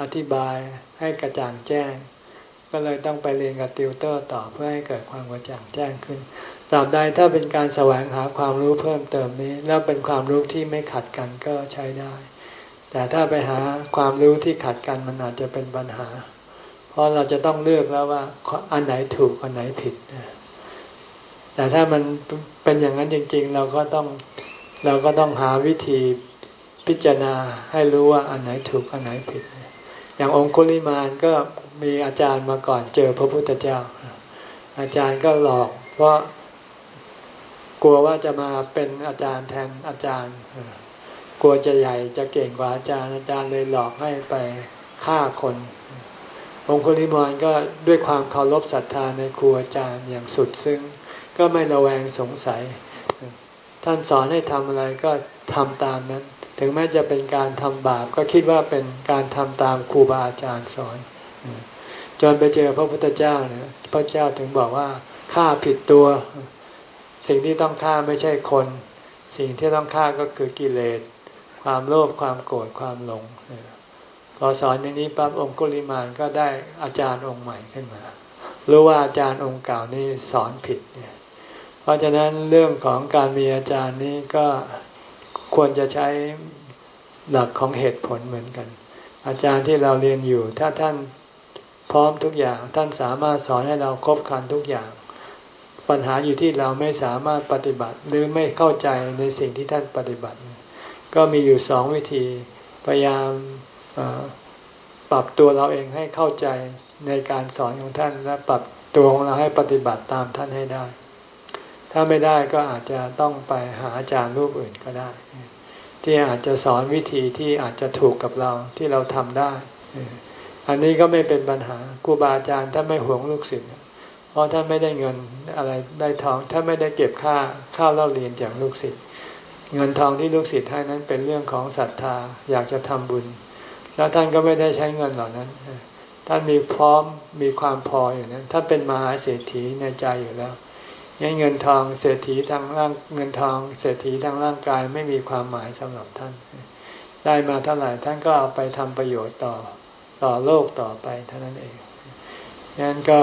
อธิบายให้กระจ่างแจ้ง ก็เลยต้องไปเรียนกับติวเตอร์ต่อเพื่อให้เกิดความกระจ่างแจ้งขึ้นตราบใดถ้าเป็นการแสวงหาความรู้เพิ่มเติมนี้ แล้วเป็นความรู้ที่ไม่ขัดกันก็ใช้ได้ แต่ถ้าไปหาความรู้ที่ขัดกันมันอาจจะเป็นปัญหา เพราะเราจะต้องเลือกแล้วว่าอันไหนถูกอันไหนผิดแต่ถ้ามันเป็นอย่างนั้นจริง ๆ เราก็ต้องเราก็ต้องหาวิธีพิจารณาให้รู้ว่าอันไหนถูกอันไหนผิด อย่างองคุลิมานก็มีอาจารย์มาก่อนเจอพระพุทธเจ้า อาจารย์ก็หลอกเพราะกลัวว่าจะมาเป็นอาจารย์แทนอาจารย์ กลัวจะใหญ่จะเก่งกว่าอาจารย์อาจารย์เลยหลอกให้ไปฆ่าคน องคุลิมานก็ด้วยความเคารพศรัทธาในครูอาจารย์อย่างสุดซึ้งก็ไม่ระแวงสงสัย ท่านสอนให้ทำอะไรก็ทำตามนั้น ถึงแม้จะเป็นการทำบาปก็คิดว่าเป็นการทำตามครูบาอาจารย์สอน จนไปเจอพระพุทธเจ้าเนี่ย พระเจ้าถึงบอกว่าฆ่าผิดตัว สิ่งที่ต้องฆ่าไม่ใช่คน สิ่งที่ต้องฆ่าก็คือกิเลส ความโลภความโกรธความหลงพอสอนอย่างนี้ปั๊บองคุลิมานก็ได้อาจารย์องค์ใหม่ขึ้นมารู้ว่าอาจารย์องค์เก่านี่สอนผิดเนี่ย เพราะฉะนั้นเรื่องของการมีอาจารย์นี้ก็ ควรจะใช้หลักของเหตุผลเหมือนกัน อาจารย์ที่เราเรียนอยู่ ถ้าท่านพร้อมทุกอย่างท่านสามารถสอนให้เราครบครันทุกอย่าง ปัญหาอยู่ที่เราไม่สามารถปฏิบัติ หรือไม่เข้าใจในสิ่งที่ท่านปฏิบัติ ก็มีอยู่สองวิธี พยายามปรับตัวเราเองให้เข้าใจในการสอนของท่านและปรับตัวของเราให้ปฏิบัติตามท่านให้ได้ ถ้าไม่ได้ก็อาจจะต้องไปหาอาจารย์รูปอื่นก็ได้ ที่อาจจะสอนวิธีที่อาจจะถูกกับเราที่เราทำได้ อันนี้ก็ไม่เป็นปัญหาครูบาอาจารย์ถ้าไม่หวงลูกศิษย์เพราะท่านไม่ได้เงินอะไรได้ทองท่านไม่ได้เก็บค่าข้าวเล่าเรียนจากลูกศิษย์เงินทองที่ลูกศิษย์ให้นั้นเป็นเรื่องของศรัทธาอยากจะทำบุญ แล้วท่านก็ไม่ได้ใช้เงินเหล่านั้นท่านมีพร้อมมีความพออยู่นั้นท่านเป็นมหาเศรษฐีในใจอยู่แล้ว ยังเงินทองเศรษฐีทางร่างเงินทองเศรษฐีทางร่างกายไม่มีความหมายสำหรับท่าน ได้มาเท่าไหร่ท่านก็เอาไปทำประโยชน์ต่อต่อโลกต่อไปเท่านั้นเองงั้นก็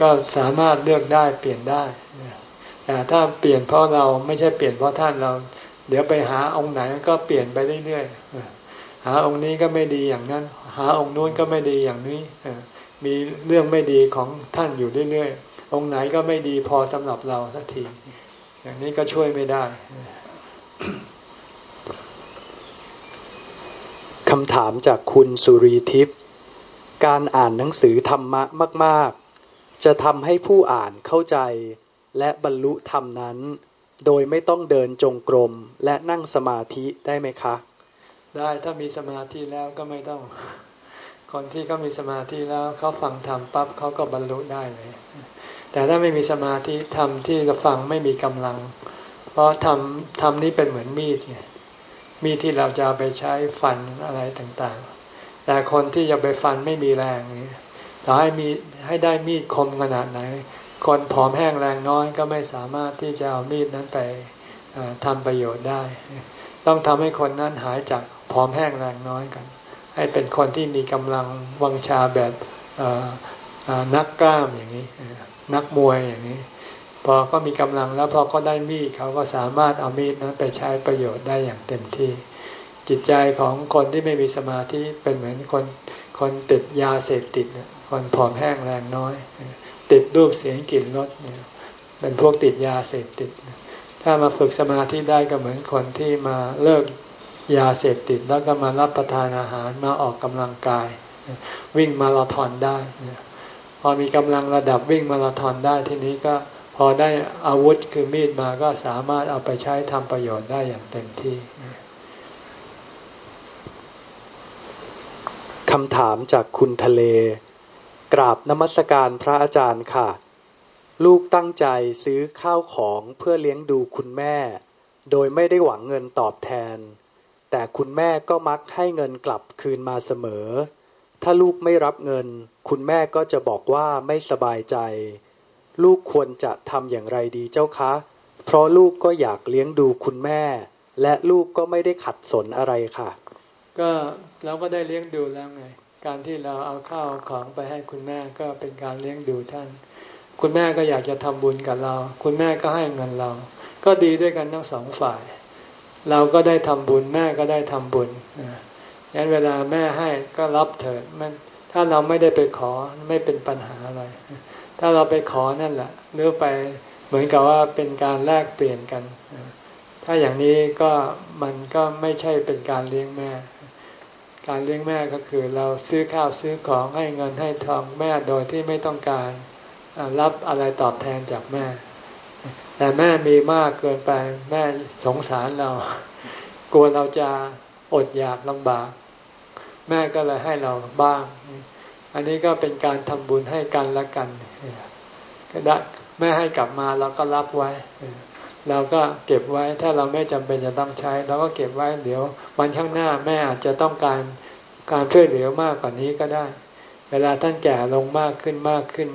ก็สามารถเลือกได้เปลี่ยนได้แต่ถ้าเปลี่ยนเพราะเราไม่ใช่เปลี่ยนเพราะท่านเรา เดี๋ยวไปหาองค์ไหนก็เปลี่ยนไปเรื่อยๆหาองค์นี้ก็ไม่ดีอย่างนั้น หาองค์นู้นก็ไม่ดีอย่างนี้มีเรื่องไม่ดีของท่านอยู่เรื่อยๆ องค์ไหนก็ไม่ดีพอสำหรับเราสักที อย่างนี้ก็ช่วยไม่ได้คำถามจากคุณสุรีทิพย์ การอ่านหนังสือธรรมะมาก ๆ จะทำให้ผู้อ่านเข้าใจ และบรรลุธรรมนั้น โดยไม่ต้องเดินจงกรมและนั่งสมาธิได้ไหมคะ ได้ถ้ามีสมาธิแล้วก็ไม่ต้อง คนที่เขามีสมาธิแล้วเขาฟังธรรมปั๊บเขาก็บรรลุได้เลย แต่ถ้าไม่มีสมาธิธรรมที่จะฟังไม่มีกำลัง เพราะธรรมธรรมนี้เป็นเหมือนมีดไงมีดที่เราจะไปใช้ฟันอะไรต่างๆ แต่คนที่จะไปฟันไม่มีแรงนี่ต่อให้มีให้ได้มีดคมขนาดไหน คนผอมแห้งแรงน้อยก็ไม่สามารถที่จะเอามีดนั้นไปทำประโยชน์ได้ ต้องทำให้คนนั้นหายจากผอมแห้งแรงน้อยกัน ให้เป็นคนที่มีกำลังวังชาแบบนักกล้ามอย่างนี้ นักมวยอย่างนี้ พอก็มีกำลังแล้วพอก็ได้มีดเขาก็สามารถเอามีดนั้นไปใช้ประโยชน์ได้อย่างเต็มที่ จิตใจของคนที่ไม่มีสมาธิเป็นเหมือนคนคนติดยาเสพติดคนผอมแห้งแรงน้อย ติดรูปเสียงกลิ่นรสเนี่ยเป็นพวกติดยาเสพติด ถ้ามาฝึกสมาธิได้ก็เหมือนคนที่มาเลิกยาเสพติดแล้วก็มารับประทานอาหารมาออกกำลังกาย วิ่งมาราธอนได้ พอมีกำลังระดับวิ่งมาราธอนได้ทีนี้ก็พอได้อาวุธคือมีดมาก็สามารถเอาไปใช้ทำประโยชน์ได้อย่างเต็มที่คำถามจากคุณทะเล กราบนมัสการพระอาจารย์ค่ะ ลูกตั้งใจซื้อข้าวของเพื่อเลี้ยงดูคุณแม่ โดยไม่ได้หวังเงินตอบแทน แต่คุณแม่ก็มักให้เงินกลับคืนมาเสมอ ถ้าลูกไม่รับเงิน คุณแม่ก็จะบอกว่าไม่สบายใจ ลูกควรจะทำอย่างไรดีเจ้าคะ เพราะลูกก็อยากเลี้ยงดูคุณแม่ และลูกก็ไม่ได้ขัดสนอะไรค่ะ ก็เราก็ได้เลี้ยงดูแล้วไง การที่เราเอาข้าวของไปให้คุณแม่ก็เป็นการเลี้ยงดูท่าน คุณแม่ก็อยากจะทำบุญกับเรา คุณแม่ก็ให้เงินเรา ก็ดีด้วยกันทั้งสองฝ่าย เราก็ได้ทำบุญแม่ก็ได้ทำบุญ ยันเวลาแม่ให้ก็รับเถิดมันถ้าเราไม่ได้ไปขอไม่เป็นปัญหาอะไร ถ้าเราไปขอนั่นแหละหรือไปเหมือนกับว่าเป็นการแลกเปลี่ยนกัน ถ้าอย่างนี้ก็มันก็ไม่ใช่เป็นการเลี้ยงแม่ การเลี้ยงแม่ก็คือ เราซื้อข้าวซื้อของให้เงินให้ทองแม่โดยที่ไม่ต้องการรับอะไรตอบแทนจากแม่ แต่แม่มีมากเกินไปแม่สงสารเรา กลัวเราจะ อดอยากลำบาก แม่ก็เลยให้เราบ้าง อันนี้ก็เป็นการทำบุญให้กันและกันก็ได้แม่ให้กลับมาเราก็รับไว้เราก็เก็บไว้ถ้าเราไม่จำเป็นจะต้องใช้เราก็เก็บไว้เดี๋ยว วันข้างหน้าแม่อาจจะต้องการการช่วยเหลือมากกว่านี้ก็ได้ เวลาท่านแก่ลงมากขึ้นมากขึ้น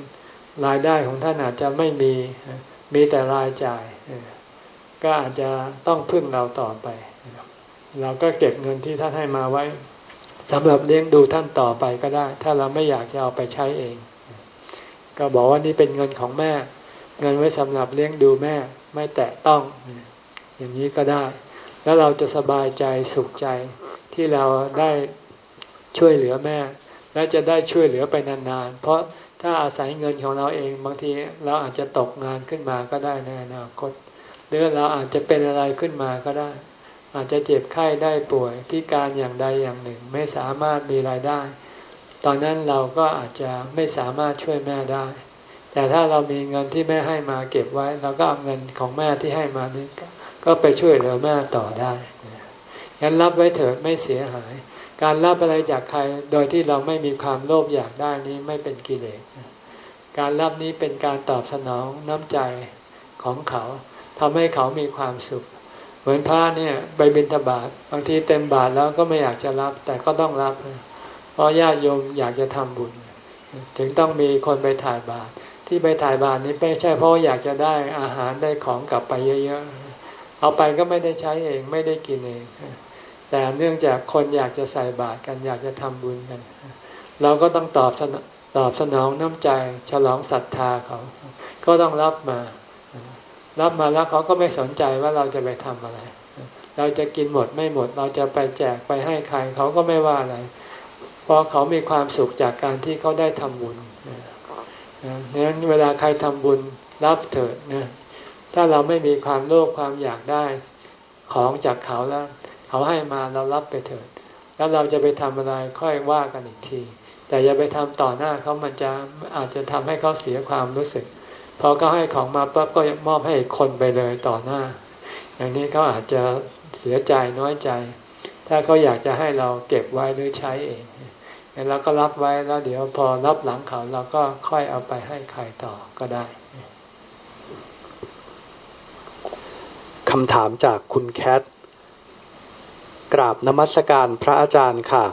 รายได้ของท่านอาจจะไม่มีมีแต่รายจ่ายก็อาจจะต้องพึ่งเราต่อไป เราก็เก็บเงินที่ท่านให้มาไว้สำหรับเลี้ยงดูท่านต่อไปก็ได้ ถ้าเราไม่อยากจะเอาไปใช้เอง ก็บอกว่านี่เป็นเงินของแม่ เงินไว้สำหรับเลี้ยงดูแม่ ไม่แตะต้อง อย่างนี้ก็ได้ แล้วเราจะสบายใจสุขใจที่เราได้ช่วยเหลือแม่ และจะได้ช่วยเหลือไปนานๆ เพราะถ้าอาศัยเงินของเราเองบางทีเราอาจจะตกงานขึ้นมาก็ได้ในอนาคต หรือเราอาจจะเป็นอะไรขึ้นมาก็ได้ อาจจะเจ็บไข้ได้ป่วย พิการอย่างใดอย่างหนึ่ง ไม่สามารถมีรายได้ ตอนนั้นเราก็อาจจะไม่สามารถช่วยแม่ได้ แต่ถ้าเรามีเงินที่แม่ให้มาเก็บไว้เราก็เอาเงินของแม่ที่ให้มานี้ก็ไปช่วยเหลือแม่ต่อได้ยันรับไว้เถิดไม่เสียหาย การรับอะไรจากใครโดยที่เราไม่มีความโลภอยากได้นี้ไม่เป็นกิเลสการรับนี้เป็นการตอบสนองน้ำใจของเขาทำให้เขามีความสุข เหมือนพระเนี่ยไปบิณฑบาตบางทีเต็มบาทแล้วก็ไม่อยากจะรับ แต่ก็ต้องรับ เพราะญาติโยมอยากจะทำบุญ ถึงต้องมีคนไปถ่ายบาตรที่ไปถ่ายบาตรนี้ไม่ใช่เพราะอยากจะได้อาหารได้ของกลับไปเยอะๆเอาไปก็ไม่ได้ใช้เองไม่ได้กินเอง แต่เนื่องจากคนอยากจะใส่บาตรกันอยากจะทำบุญกัน เราก็ต้องตอบตอบสนองน้ำใจฉลองศรัทธาเขา ก็ต้องรับมา รับมาแล้วเขาก็ไม่สนใจว่าเราจะไปทำอะไร เราจะกินหมดไม่หมด เราจะไปแจกไปให้ใครเขาก็ไม่ว่าอะไร เพราะเขามีความสุขจากการที่เขาได้ทำบุญดังนั้นเวลาใครทำบุญรับเถิดนะถ้าเราไม่มีความโลภความอยากได้ของจากเขาแล้ว เขาให้มาเรารับไปเถิด แล้วเราจะไปทำอะไรค่อยว่ากันอีกที แต่อย่าไปทำต่อหน้าเขามันจะอาจจะทำให้เขาเสียความรู้สึก พอเขาให้ของมาปั๊บก็มอบให้คนไปเลยต่อหน้า อย่างนี้เขาอาจจะเสียใจน้อยใจ ถ้าเขาอยากจะให้เราเก็บไว้หรือใช้เองเราก็รับไว้แล้วเดี๋ยวพอรับหลังเขาเราก็ค่อยเอาไปให้ใครต่อก็ได้คำถามจากคุณแคทกราบนมัสการพระอาจารย์ค่ะ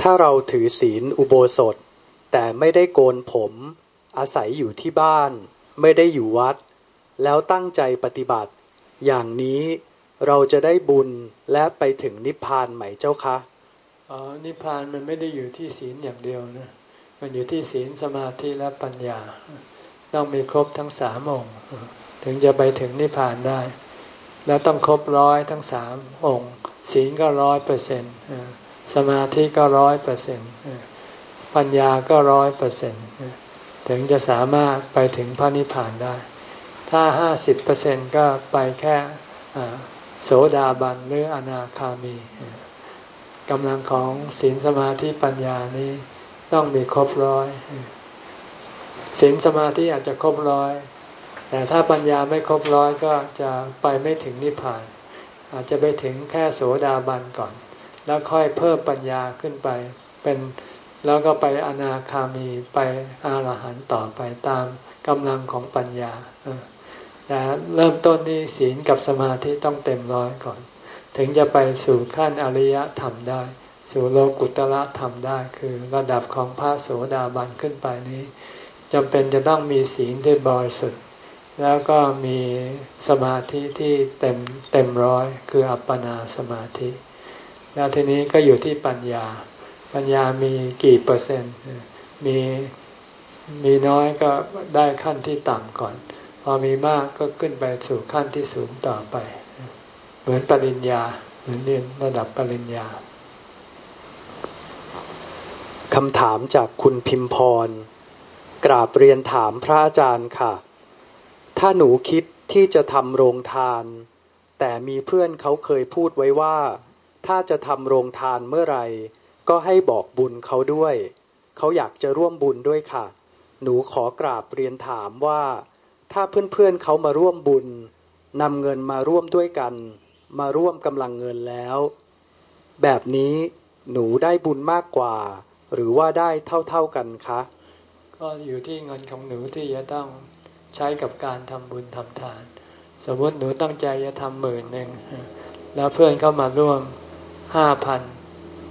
ถ้าเราถือศีลอุโบสถ แต่ไม่ได้โกนผม อาศัยอยู่ที่บ้าน ไม่ได้อยู่วัด แล้วตั้งใจปฏิบัติ อย่างนี้เราจะได้บุญและไปถึงนิพพานไหมเจ้าคะอ๋อนิพพานมันไม่ได้อยู่ที่ศีลอย่างเดียวนะมันอยู่ที่ศีลสมาธิและปัญญา ต้องมีครบทั้งสามองค์ถึงจะไปถึงนิพพานได้ แล้วต้องครบร้อยทั้งสามองค์ ศีลก็ร้อยเปอร์เซ็นต์สมาธิก็ร้อยเปอร์เซ็นต์ปัญญาก็ร้อยเปอร์เซ็นต์ ถึงจะสามารถไปถึงพระนิพพานได้ ถ้าห้าสิบเปอร์เซ็นก็ไปแค่โสดาบันหรืออนาคามีกำลังของศีลสมาธิปัญญานี้ต้องมีครบร้อยศีลสมาธิอาจจะครบร้อย แต่ถ้าปัญญาไม่ครบร้อยก็จะไปไม่ถึงนิพพาน อาจจะไปถึงแค่โสดาบันก่อน แล้วค่อยเพิ่มปัญญาขึ้นไปเป็น แล้วก็ไปอนาคามีไปอรหันต์ต่อไปตามกำลังของปัญญาแต่เริ่มต้นนี้ศีลกับสมาธิต้องเต็มร้อยก่อน ถึงจะไปสู่ขั้นอริยธรรมได้ สู่โลกุตละธรรมได้ คือระดับของพระโสดาบันขึ้นไปนี้จำเป็นจะต้องมีศีลที่บริสุทธิ์แล้วก็มีสมาธิที่เต็มเต็มร้อย คืออัปปนาสมาธิ แล้วทีนี้ก็อยู่ที่ปัญญา ปัญญามีกี่เปอร์เซ็นต์ มีมีน้อยก็ได้ขั้นที่ต่ำก่อน พอมีมากก็ขึ้นไปสู่ขั้นที่สูงต่อไป เหมือนปริญญา เหมือนเรียนระดับปริญญาคำถามจากคุณพิมพร กราบเรียนถามพระอาจารย์ค่ะ ถ้าหนูคิดที่จะทำโรงทาน แต่มีเพื่อนเขาเคยพูดไว้ว่า ถ้าจะทำโรงทานเมื่อไหร่ ก็ให้บอกบุญเขาด้วย เขาอยากจะร่วมบุญด้วยค่ะ หนูขอกราบเรียนถามว่า ถ้าเพื่อนๆเขามาร่วมบุญนำเงินมาร่วมด้วยกัน มาร่วมกำลังเงินแล้ว แบบนี้หนูได้บุญมากกว่า หรือว่าได้เท่าๆกันคะ ก็อยู่ที่เงินของหนูที่จะต้องใช้กับการทำบุญทำทาน สมมติหนูตั้งใจจะทำหมื่นหนึ่งแล้วเพื่อนเข้ามาร่วมห้าพัน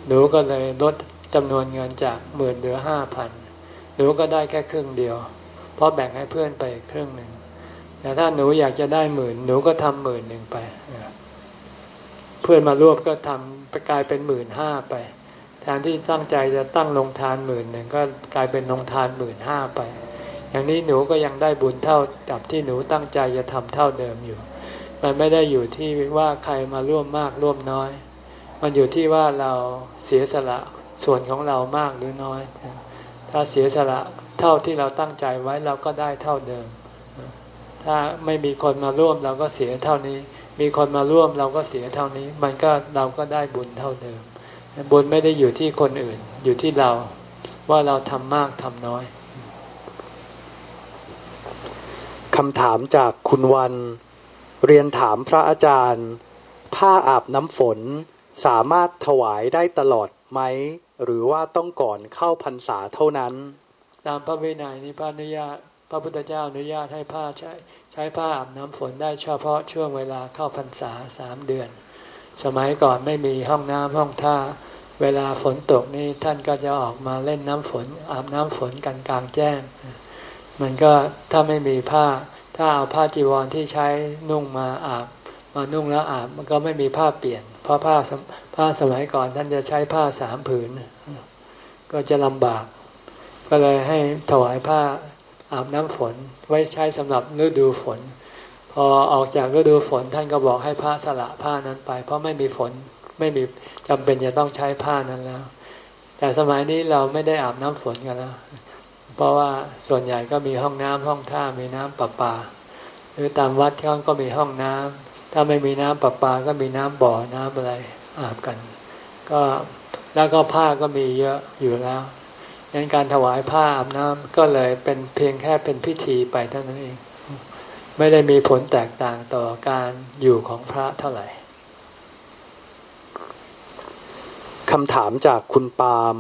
หนูก็เลยลดจำนวนเงินจากหมื่นเหลือห้าพันหนูก็ได้แค่ครึ่งเดียว เพราะแบ่งให้เพื่อนไปครึ่งหนึ่งแต่ถ้าหนูอยากจะได้หมื่นหนูก็ทำหมื่นหนึ่งไป เพื่อนมารวบก็ทำไปกลายเป็นหมื่นห้าไป แทนที่ตั้งใจจะตั้งลงทานหมื่นหนึ่งก็กลายเป็นลงทานหมื่นห้าไป อย่างนี้หนูก็ยังได้บุญเท่ากับที่หนูตั้งใจจะทำเท่าเดิมอยู่ มันไม่ได้อยู่ที่ว่าใครมาร่วมมากร่วมน้อย มันอยู่ที่ว่าเราเสียสละส่วนของเรามากหรือน้อย ถ้าเสียสละเท่าที่เราตั้งใจไว้เราก็ได้เท่าเดิม ถ้าไม่มีคนมาร่วมเราก็เสียเท่านี้ มีคนมาร่วมเราก็เสียเท่านี้ มันก็เราก็ได้บุญเท่าเดิม บุญไม่ได้อยู่ที่คนอื่น อยู่ที่เราว่าเราทำมากทำน้อยคำถามจากคุณวัน เรียนถามพระอาจารย์ ผ้าอาบน้ำฝน สามารถถวายได้ตลอดไหม หรือว่าต้องก่อนเข้าพรรษาเท่านั้น ตามพระวินัยนี้พระอนุญาต พระพุทธเจ้าอนุญาตให้ผ้าใช้ใช้ผ้าอาบน้ำฝนได้เฉพาะช่วงเวลาเข้าพรรษาสามเดือน สมัยก่อนไม่มีห้องน้ำห้องท่า เวลาฝนตกนี่ท่านก็จะออกมาเล่นน้ำฝน อาบน้ำฝนกันกลางแจ้ง มันก็ถ้าไม่มีผ้า ถ้าเอาผ้าจีวรที่ใช้นุ่งมาอาบ มานุ่งแล้วอาบมันก็ไม่มีผ้าเปลี่ยนเพราะผ้าผ้าสมัยก่อนท่านจะใช้ผ้าสามผืน ก็จะลำบาก ก็เลยให้ถวายผ้าอาบน้ำฝนไว้ใช้สำหรับฤดูฝน พอออกจากฤดูฝนท่านก็บอกให้ผ้าสละผ้านั้นไป เพราะไม่มีฝนไม่มีจำเป็นจะต้องใช้ผ้านั้นแล้ว แต่สมัยนี้เราไม่ได้อาบน้ำฝนกันแล้ว เพราะว่าส่วนใหญ่ก็มีห้องน้ำห้องท่ามีน้ำประปา หรือตามวัดเขาก็มีห้องน้ำ ถ้าไม่มีน้ำประปาก็มีน้ำบ่อน้ำอะไรอาบกัน ก็แล้วก็ผ้าก็มีเยอะอยู่แล้วดังนั้นการถวายผ้าอาบน้ำก็เลยเป็นเพียงแค่เป็นพิธีไปเท่านั้นเอง ไม่ได้มีผลแตกต่างต่อการอยู่ของพระเท่าไหร่คำถามจากคุณปาล์ม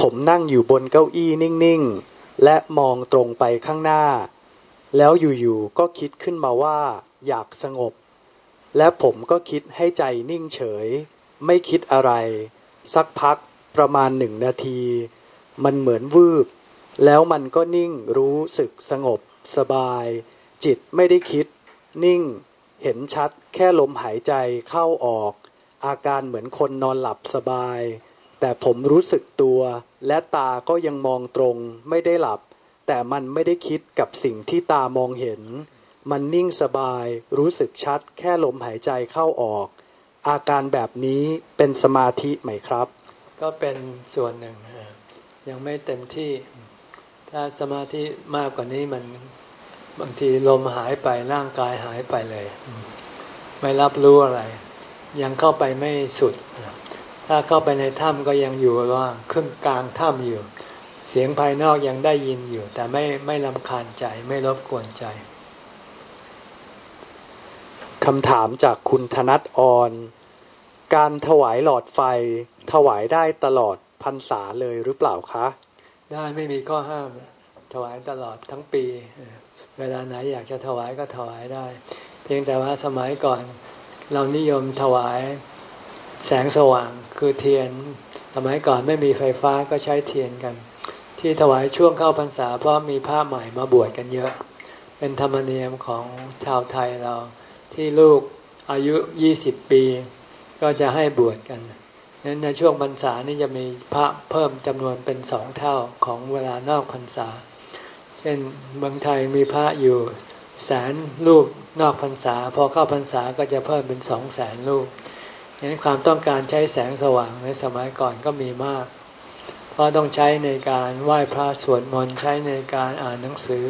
ผมนั่งอยู่บนเก้าอี้นิ่งๆ และมองตรงไปข้างหน้า แล้วอยู่ๆ ก็คิดขึ้นมาว่า อยากสงบ และผมก็คิดให้ใจนิ่งเฉย ไม่คิดอะไร สักพักประมาณหนึ่งนาที มันเหมือนวืบ แล้วมันก็นิ่งรู้สึกสงบ สบาย จิตไม่ได้คิด นิ่ง เห็นชัดแค่ลมหายใจเข้าออก อาการเหมือนคนนอนหลับสบาย แต่ผมรู้สึกตัว และตาก็ยังมองตรงไม่ได้หลับ แต่มันไม่ได้คิดกับสิ่งที่ตามองเห็น มันนิ่งสบาย รู้สึกชัด แค่ลมหายใจเข้าออก อาการแบบนี้เป็นสมาธิไหมครับ ก็เป็นส่วนหนึ่ง ยังไม่เต็มที่ ถ้าสมาธิมากกว่านี้มันบางทีลมหายไปร่างกายหายไปเลย ไม่รับรู้อะไร ยังเข้าไปไม่สุด ถ้าเข้าไปในถ้ำก็ยังอยู่ว่าครึ่งกลางถ้ำอยู่ เสียงภายนอกยังได้ยินอยู่ แต่ไม่ไม่ลำคาญใจไม่รบกวนใจ คำถามจากคุณธนัทออนการถวายหลอดไฟ ถวายได้ตลอดพรรษาเลยหรือเปล่าคะ ได้ไม่มีข้อห้าม ถวายตลอดทั้งปี เวลาไหนอยากจะถวายก็ถวายได้ เพียงแต่ว่าสมัยก่อน เรานิยมถวายแสงสว่างคือเทียน สมัยก่อนไม่มีไฟฟ้าก็ใช้เทียนกัน ที่ถวายช่วงเข้าพรรษาเพราะมีผ้าใหม่มาบวชกันเยอะ เป็นธรรมเนียมของชาวไทยเรา ที่ลูกอายุยี่สิบปี ก็จะให้บวชกันนั้นในช่วงพรรษานี่จะมีพระเพิ่มจำนวนเป็นสองเท่าของเวลานอกพรรษา เช่นเมืองไทยมีพระอยู่แสนลูกนอกพรรษา พอเข้าพรรษาก็จะเพิ่มเป็นสองแสนลูกฉะนั้นความต้องการใช้แสงสว่างในสมัยก่อนก็มีมาก เพราะต้องใช้ในการไหว้พระสวดมนต์ใช้ในการอ่านหนังสือ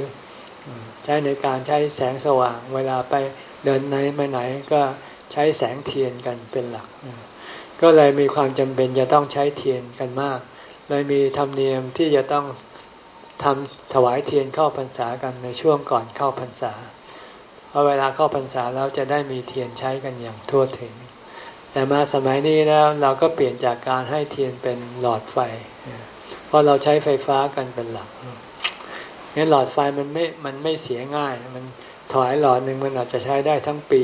ใช้ในการใช้แสงสว่างเวลาไป เดินไหนไปไหนก็ใช้แสงเทียนกันเป็นหลัก ก็เลยมีความจำเป็นจะต้องใช้เทียนกันมาก เลยมีธรรมเนียมที่จะต้องทำถวายเทียนเข้าพรรษากันในช่วงก่อนเข้าพรรษาเพราะเวลาเข้าพรรษาแล้วจะได้มีเทียนใช้กันอย่างทั่วถึง แต่มาสมัยนี้แล้วเราก็เปลี่ยนจากการให้เทียนเป็นหลอดไฟ เพราะเราใช้ไฟฟ้ากันเป็นหลักงั้นหลอดไฟมันไม่ มันไม่เสียง่าย มัน ถวายหลอดหนึ่งมันอาจจะใช้ได้ทั้งปี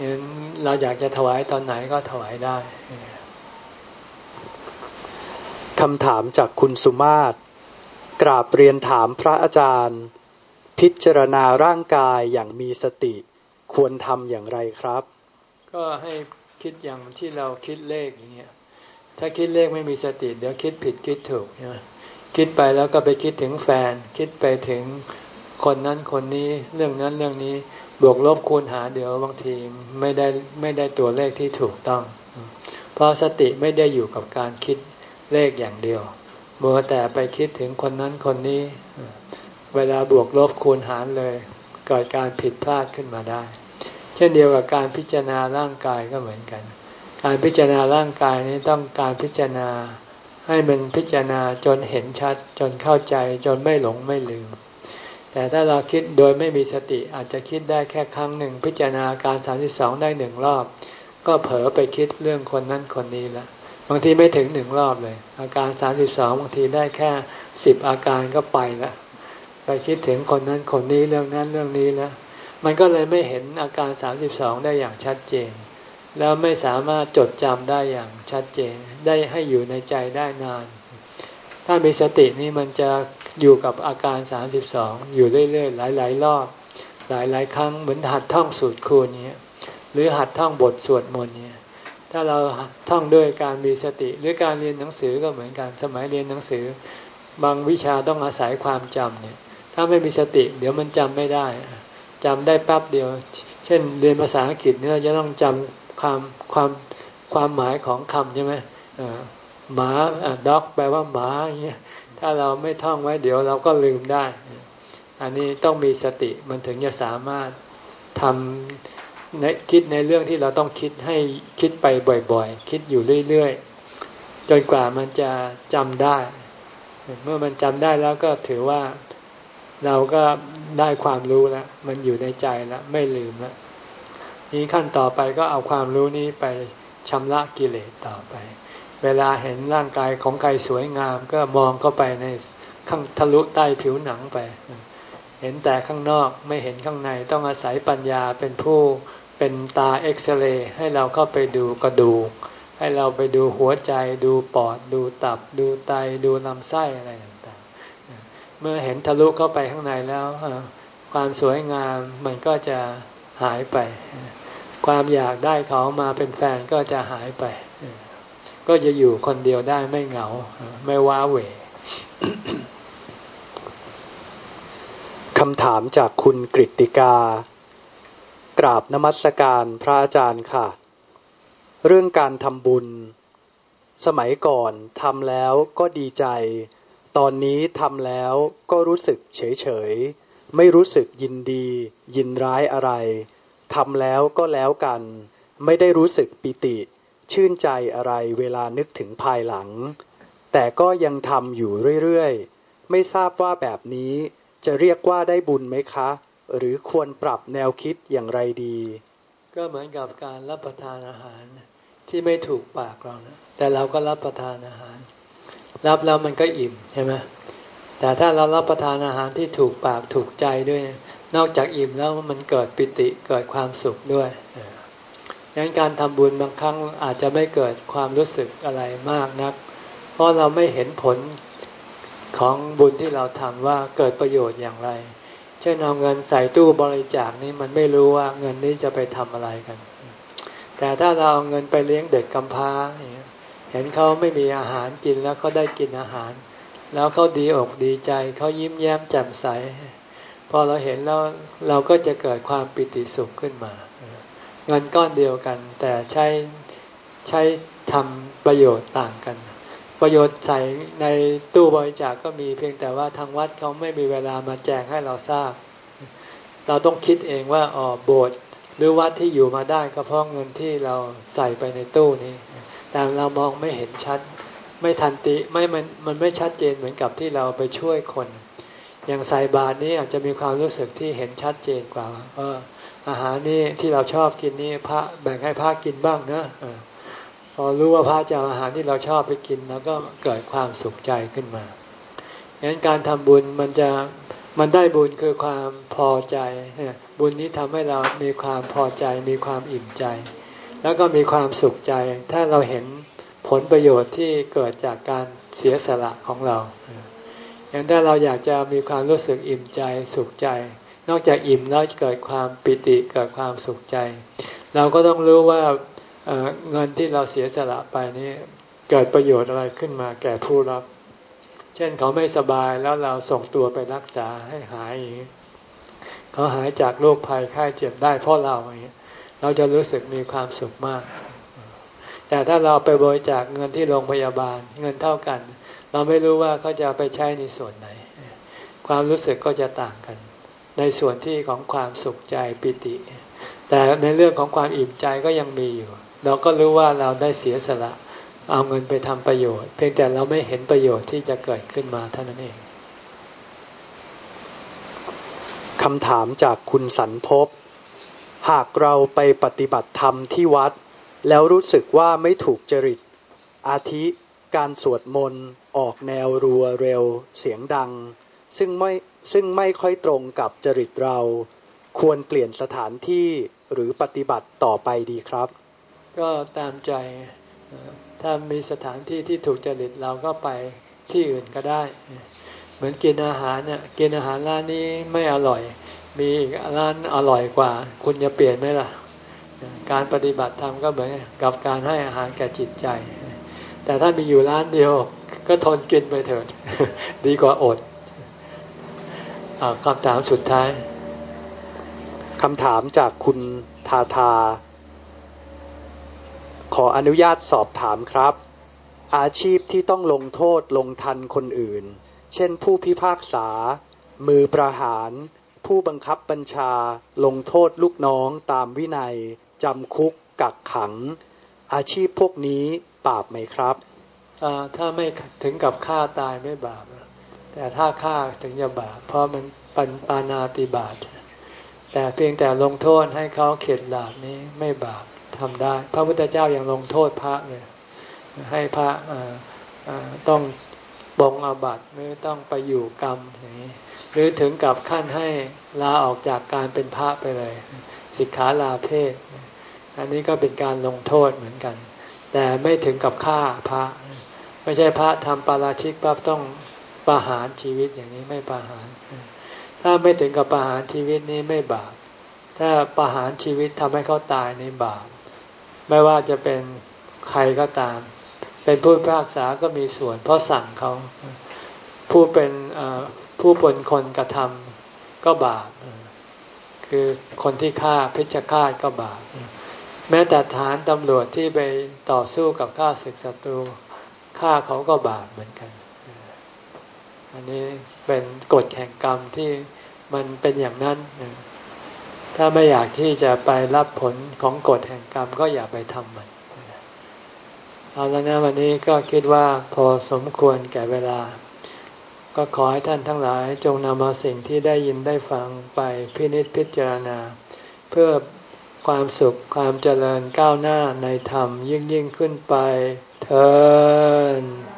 งั้นเราอยากจะถวายตอนไหนก็ถวายได้คำถามจากคุณสุมาตรกราบเรียนถามพระอาจารย์ พิจารณาร่างกายอย่างมีสติ ควรทำอย่างไรครับ ก็ให้คิดอย่างที่เราคิดเลขอย่างเงี้ยถ้าคิดเลขไม่มีสติ เดี๋ยวคิดผิดคิดถูกใช่ไหมคิดไปแล้วก็ไปคิดถึงแฟน คิดไปถึง คนนั้นคนนี้เรื่องนั้นเรื่องนี้บวกลบคูณหาเดี๋ยวบางทีไม่ได้ไม่ได้ตัวเลขที่ถูกต้อง เพราะสติไม่ได้อยู่กับการคิดเลขอย่างเดียวมัวแต่ไปคิดถึงคนนั้นคนนี้ เวลาบวกลบคูณหารเลยเกิดการผิดพลาดขึ้นมาได้ เช่นเดียวกับการพิจารณาร่างกายก็เหมือนกัน การพิจารณาร่างกายนี้ต้องการพิจารณาให้มันพิจารณาจนเห็นชัด จนเข้าใจจนไม่หลงไม่ลืม แต่ถ้าเราคิดโดยไม่มีสติอาจจะคิดได้แค่ครั้งหนึ่ง พิจารณาการสามสิบสองได้หนึ่งรอบ ก็เผลอไปคิดเรื่องคนนั้นคนนี้ล้วบางทีไม่ถึงหนึ่งรอบเลย อาการสามสิบสองบางทีได้แค่สิบอาการก็ไปละไปคิดถึงคนนั้นคนนี้เรื่องนั้นเรื่องนี้ล้วมันก็เลยไม่เห็นอาการสามสิบสองได้อย่างชัดเจน แล้วไม่สามารถจดจำได้อย่างชัดเจน ได้ให้อยู่ในใจได้นาน ถ้ามีสตินี่มันจะ อยู่กับอาการสามสิบสองอยู่เรื่อยๆหลายๆรอบหลายๆครั้งเหมือนหัดท่องสูตรคูณนี้หรือหัดท่องบทสวดมนต์เนี่ยถ้าเราท่องด้วยการมีสติ หรือการเรียนหนังสือก็เหมือนกันสมัยเรียนหนังสือ บางวิชาต้องอาศัยความจำเนี่ย ถ้าไม่มีสติ เดี๋ยวมันจำไม่ได้จำได้แป๊บเดียว เช่นเรียนภาษาอังกฤษเนี่ยจะต้องจำความความความหมายของคำใช่ไหมหมาด็อกแปลว่าหมาอย่างเงี้ย ถ้าเราไม่ท่องไว้เดี๋ยวเราก็ลืมได้ อันนี้ต้องมีสติมันถึงจะสามารถทำในคิดในเรื่องที่เราต้องคิดให้คิดไปบ่อยๆ คิดอยู่เรื่อยๆ จนกว่ามันจะจำได้ เมื่อมันจำได้แล้วก็ถือว่าเราก็ได้ความรู้แล้ว มันอยู่ในใจแล้วไม่ลืมแล้วนี้ขั้นต่อไปก็เอาความรู้นี้ไปชำระกิเลสต่อไป เวลาเห็นร่างกายของใครสวยงาม ก็มองเข้าไปในข้างทะลุใต้ผิวหนังไป เห็นแต่ข้างนอกไม่เห็นข้างในต้องอาศัยปัญญาเป็นผู้เป็นตาเอ็กซเรย์ให้เราเข้าไปดูกระดูก ให้เราไปดูหัวใจดูปอด ดูตับ ดูไตดูลำไส้อะไรต่างๆ เมื่อเห็นทะลุเข้าไปข้างในแล้วความสวยงามมันก็จะหายไป ความอยากได้เขามาเป็นแฟนก็จะหายไป ก็จะอยู่คนเดียวได้ไม่เหงา ไม่ว้าเหวคำถามจากคุณกริติกา กราบนมัสการพระอาจารย์ค่ะ เรื่องการทำบุญ สมัยก่อนทำแล้วก็ดีใจ ตอนนี้ทำแล้วก็รู้สึกเฉยเฉยไม่รู้สึกยินดี ยินร้ายอะไรทำแล้วก็แล้วกัน ไม่ได้รู้สึกปิติ ชื่นใจอะไรเวลานึกถึงภายหลัง แต่ก็ยังทำอยู่เรื่อยๆ ไม่ทราบว่าแบบนี้จะเรียกว่าได้บุญไหมคะ หรือควรปรับแนวคิดอย่างไรดี ก็เหมือนกับการรับประทานอาหารที่ไม่ถูกปากเรานะแต่เราก็รับประทานอาหาร รับแล้วมันก็อิ่มใช่ไหมแต่ถ้าเรารับประทานอาหารที่ถูกปากถูกใจด้วย นอกจากอิ่มแล้วมันเกิดปิติเกิดความสุขด้วย ดังนั้นการทำบุญบางครั้งอาจจะไม่เกิดความรู้สึกอะไรมากนัก เพราะเราไม่เห็นผลของบุญที่เราทำว่าเกิดประโยชน์อย่างไร เช่นเอาเงินใส่ตู้บริจาคนี่มันไม่รู้ว่าเงินนี้จะไปทำอะไรกัน แต่ถ้าเราเอาเงินไปเลี้ยงเด็กกำพร้าเห็นเขาไม่มีอาหารกินแล้วเขาได้กินอาหาร แล้วเขาดีอกดีใจเขายิ้มแย้มแจ่มใสพอเราเห็นแล้วเราก็จะเกิดความปิติสุขขึ้นมา เงินก้อนเดียวกัน แต่ใช้ใช้ทำประโยชน์ต่างกัน ประโยชน์ใส่ในตู้บริจาคกก็มีเพียงแต่ว่าทางวัดเขาไม่มีเวลามาแจกให้เราทราบ เราต้องคิดเองว่าอ๋อโบสถ์หรือวัดที่อยู่มาได้ก็เพราะเงินที่เราใส่ไปในตู้นี้ แต่เรามองไม่เห็นชัด ไม่ทันติไม่มันมันไม่ชัดเจนเหมือนกับที่เราไปช่วยคน อย่างใส่บาตรนี้อาจจะมีความรู้สึกที่เห็นชัดเจนกว่า เออ อาหารนี่ที่เราชอบกินนี่พระแบ่งให้พระกินบ้างนะอพอรู้ว่าพระจะอาหารที่เราชอบไปกินแล้วก็เกิดความสุขใจขึ้นมาดังนั้นการทำบุญมันจะมันได้บุญคือความพอใจ บุญนี้ทำให้เรามีความพอใจ มีความอิ่มใจ แล้วก็มีความสุขใจ ถ้าเราเห็นผลประโยชน์ที่เกิดจากการเสียสละของเราอย่างถ้าเราอยากจะมีความรู้สึกอิ่มใจสุขใจ นอกจากอิ่มแล้วเกิดความปิติเกิดความสุขใจ เราก็ต้องรู้ว่าเเงินที่เราเสียสละไปนี้เกิดประโยชน์อะไรขึ้นมาแก่ผู้รับ เช่นเขาไม่สบายแล้วเราส่งตัวไปรักษาให้หายอย่างนี้เขาหายจากโรคภัยไข้เจ็บได้เพราะเราอย่างนี้เราจะรู้สึกมีความสุขมาก แต่ถ้าเราไปบริจาคเงินที่โรงพยาบาลเงินเท่ากัน เราไม่รู้ว่าเขาจะไปใช้ในส่วนไหน ความรู้สึกก็จะต่างกัน ในส่วนที่ของความสุขใจปิติ แต่ในเรื่องของความอิ่มใจก็ยังมีอยู่ เราก็รู้ว่าเราได้เสียสละ เอาเงินไปทำประโยชน์ เพียงแต่เราไม่เห็นประโยชน์ที่จะเกิดขึ้นมาเท่านั้นเองคำถามจากคุณสันพบ หากเราไปปฏิบัติธรรมที่วัด แล้วรู้สึกว่าไม่ถูกจริต อาทิการสวดมนต์ออกแนวรัวเร็ว เสียงดัง ซึ่งไม่ซึ่งไม่ค่อยตรงกับจริตเรา ควรเปลี่ยนสถานที่หรือปฏิบัติต่อไปดีครับ ก็ตามใจถ้ามีสถานที่ที่ถูกจริตเราก็ไปที่อื่นก็ได้ เหมือนกินอาหารเนี่ยกินอาหารร้านนี้ไม่อร่อย มีร้านอร่อยกว่า คุณจะเปลี่ยนไหมล่ะ การปฏิบัติธรรมก็เหมือนกับการให้อาหารแก่จิตใจ แต่ถ้ามีอยู่ร้านเดียว ก็ทนกินไปเถิด ดีกว่าอด คำถามสุดท้ายคำถามจากคุณทาทา ขออนุญาตสอบถามครับ อาชีพที่ต้องลงโทษลงทันคนอื่น เช่นผู้พิพากษา มือประหาร ผู้บังคับบัญชา ลงโทษลูกน้องตามวินัยจำคุกกักขัง อาชีพพวกนี้บาปไหมครับ ถ้าไม่ถึงกับฆ่าตายไม่บาป แต่ถ้าฆ่าถึงจะบาปเพราะมันปันปานาติบาตแต่เพียงแต่ลงโทษให้เขาเข็ดหลาบนี้ไม่บาปทำได้ พระพุทธเจ้ายัางลงโทษพระเลยให้พระต้องบงอาบัติไม่ต้องไปอยู่กรรมอย่างนี้หรือถึงกับขั้นให้ลาออกจากการเป็นพระไปเลย สิกขาลาเพศ อันนี้ก็เป็นการลงโทษเหมือนกัน แต่ไม่ถึงกับฆ่าพระ ไม่ใช่พระทำปาราชิกปั๊บต้อง ประหารชีวิตอย่างนี้ไม่ประหาร ถ้าไม่ถึงกับประหารชีวิตนี้ไม่บาป ถ้าประหารชีวิตทำให้เขาตายในบาป ไม่ว่าจะเป็นใครก็ตาม เป็นผู้พิพากษาก็มีส่วน เพราะสั่งเขาผู้เป็นผู้ปนคนกระทำก็บาป คือคนที่ฆ่าพิชฆาตก็บาป แม้แต่ฐานตำรวจที่ไปต่อสู้กับข้าศึกศัตรูฆ่าเขาก็บาปเหมือนกัน อันนี้เป็นกฎแห่งกรรมที่มันเป็นอย่างนั้น ถ้าไม่อยากที่จะไปรับผลของกฎแห่งกรรมก็อย่าไปทำมัน เอาแล้วนะวันนี้ก็คิดว่าพอสมควรแก่เวลา ก็ขอให้ท่านทั้งหลายจงนำเอาสิ่งที่ได้ยินได้ฟังไปพินิจพิจารณา เพื่อความสุขความเจริญก้าวหน้าในธรรมยิ่งยิ่งขึ้นไปเธอ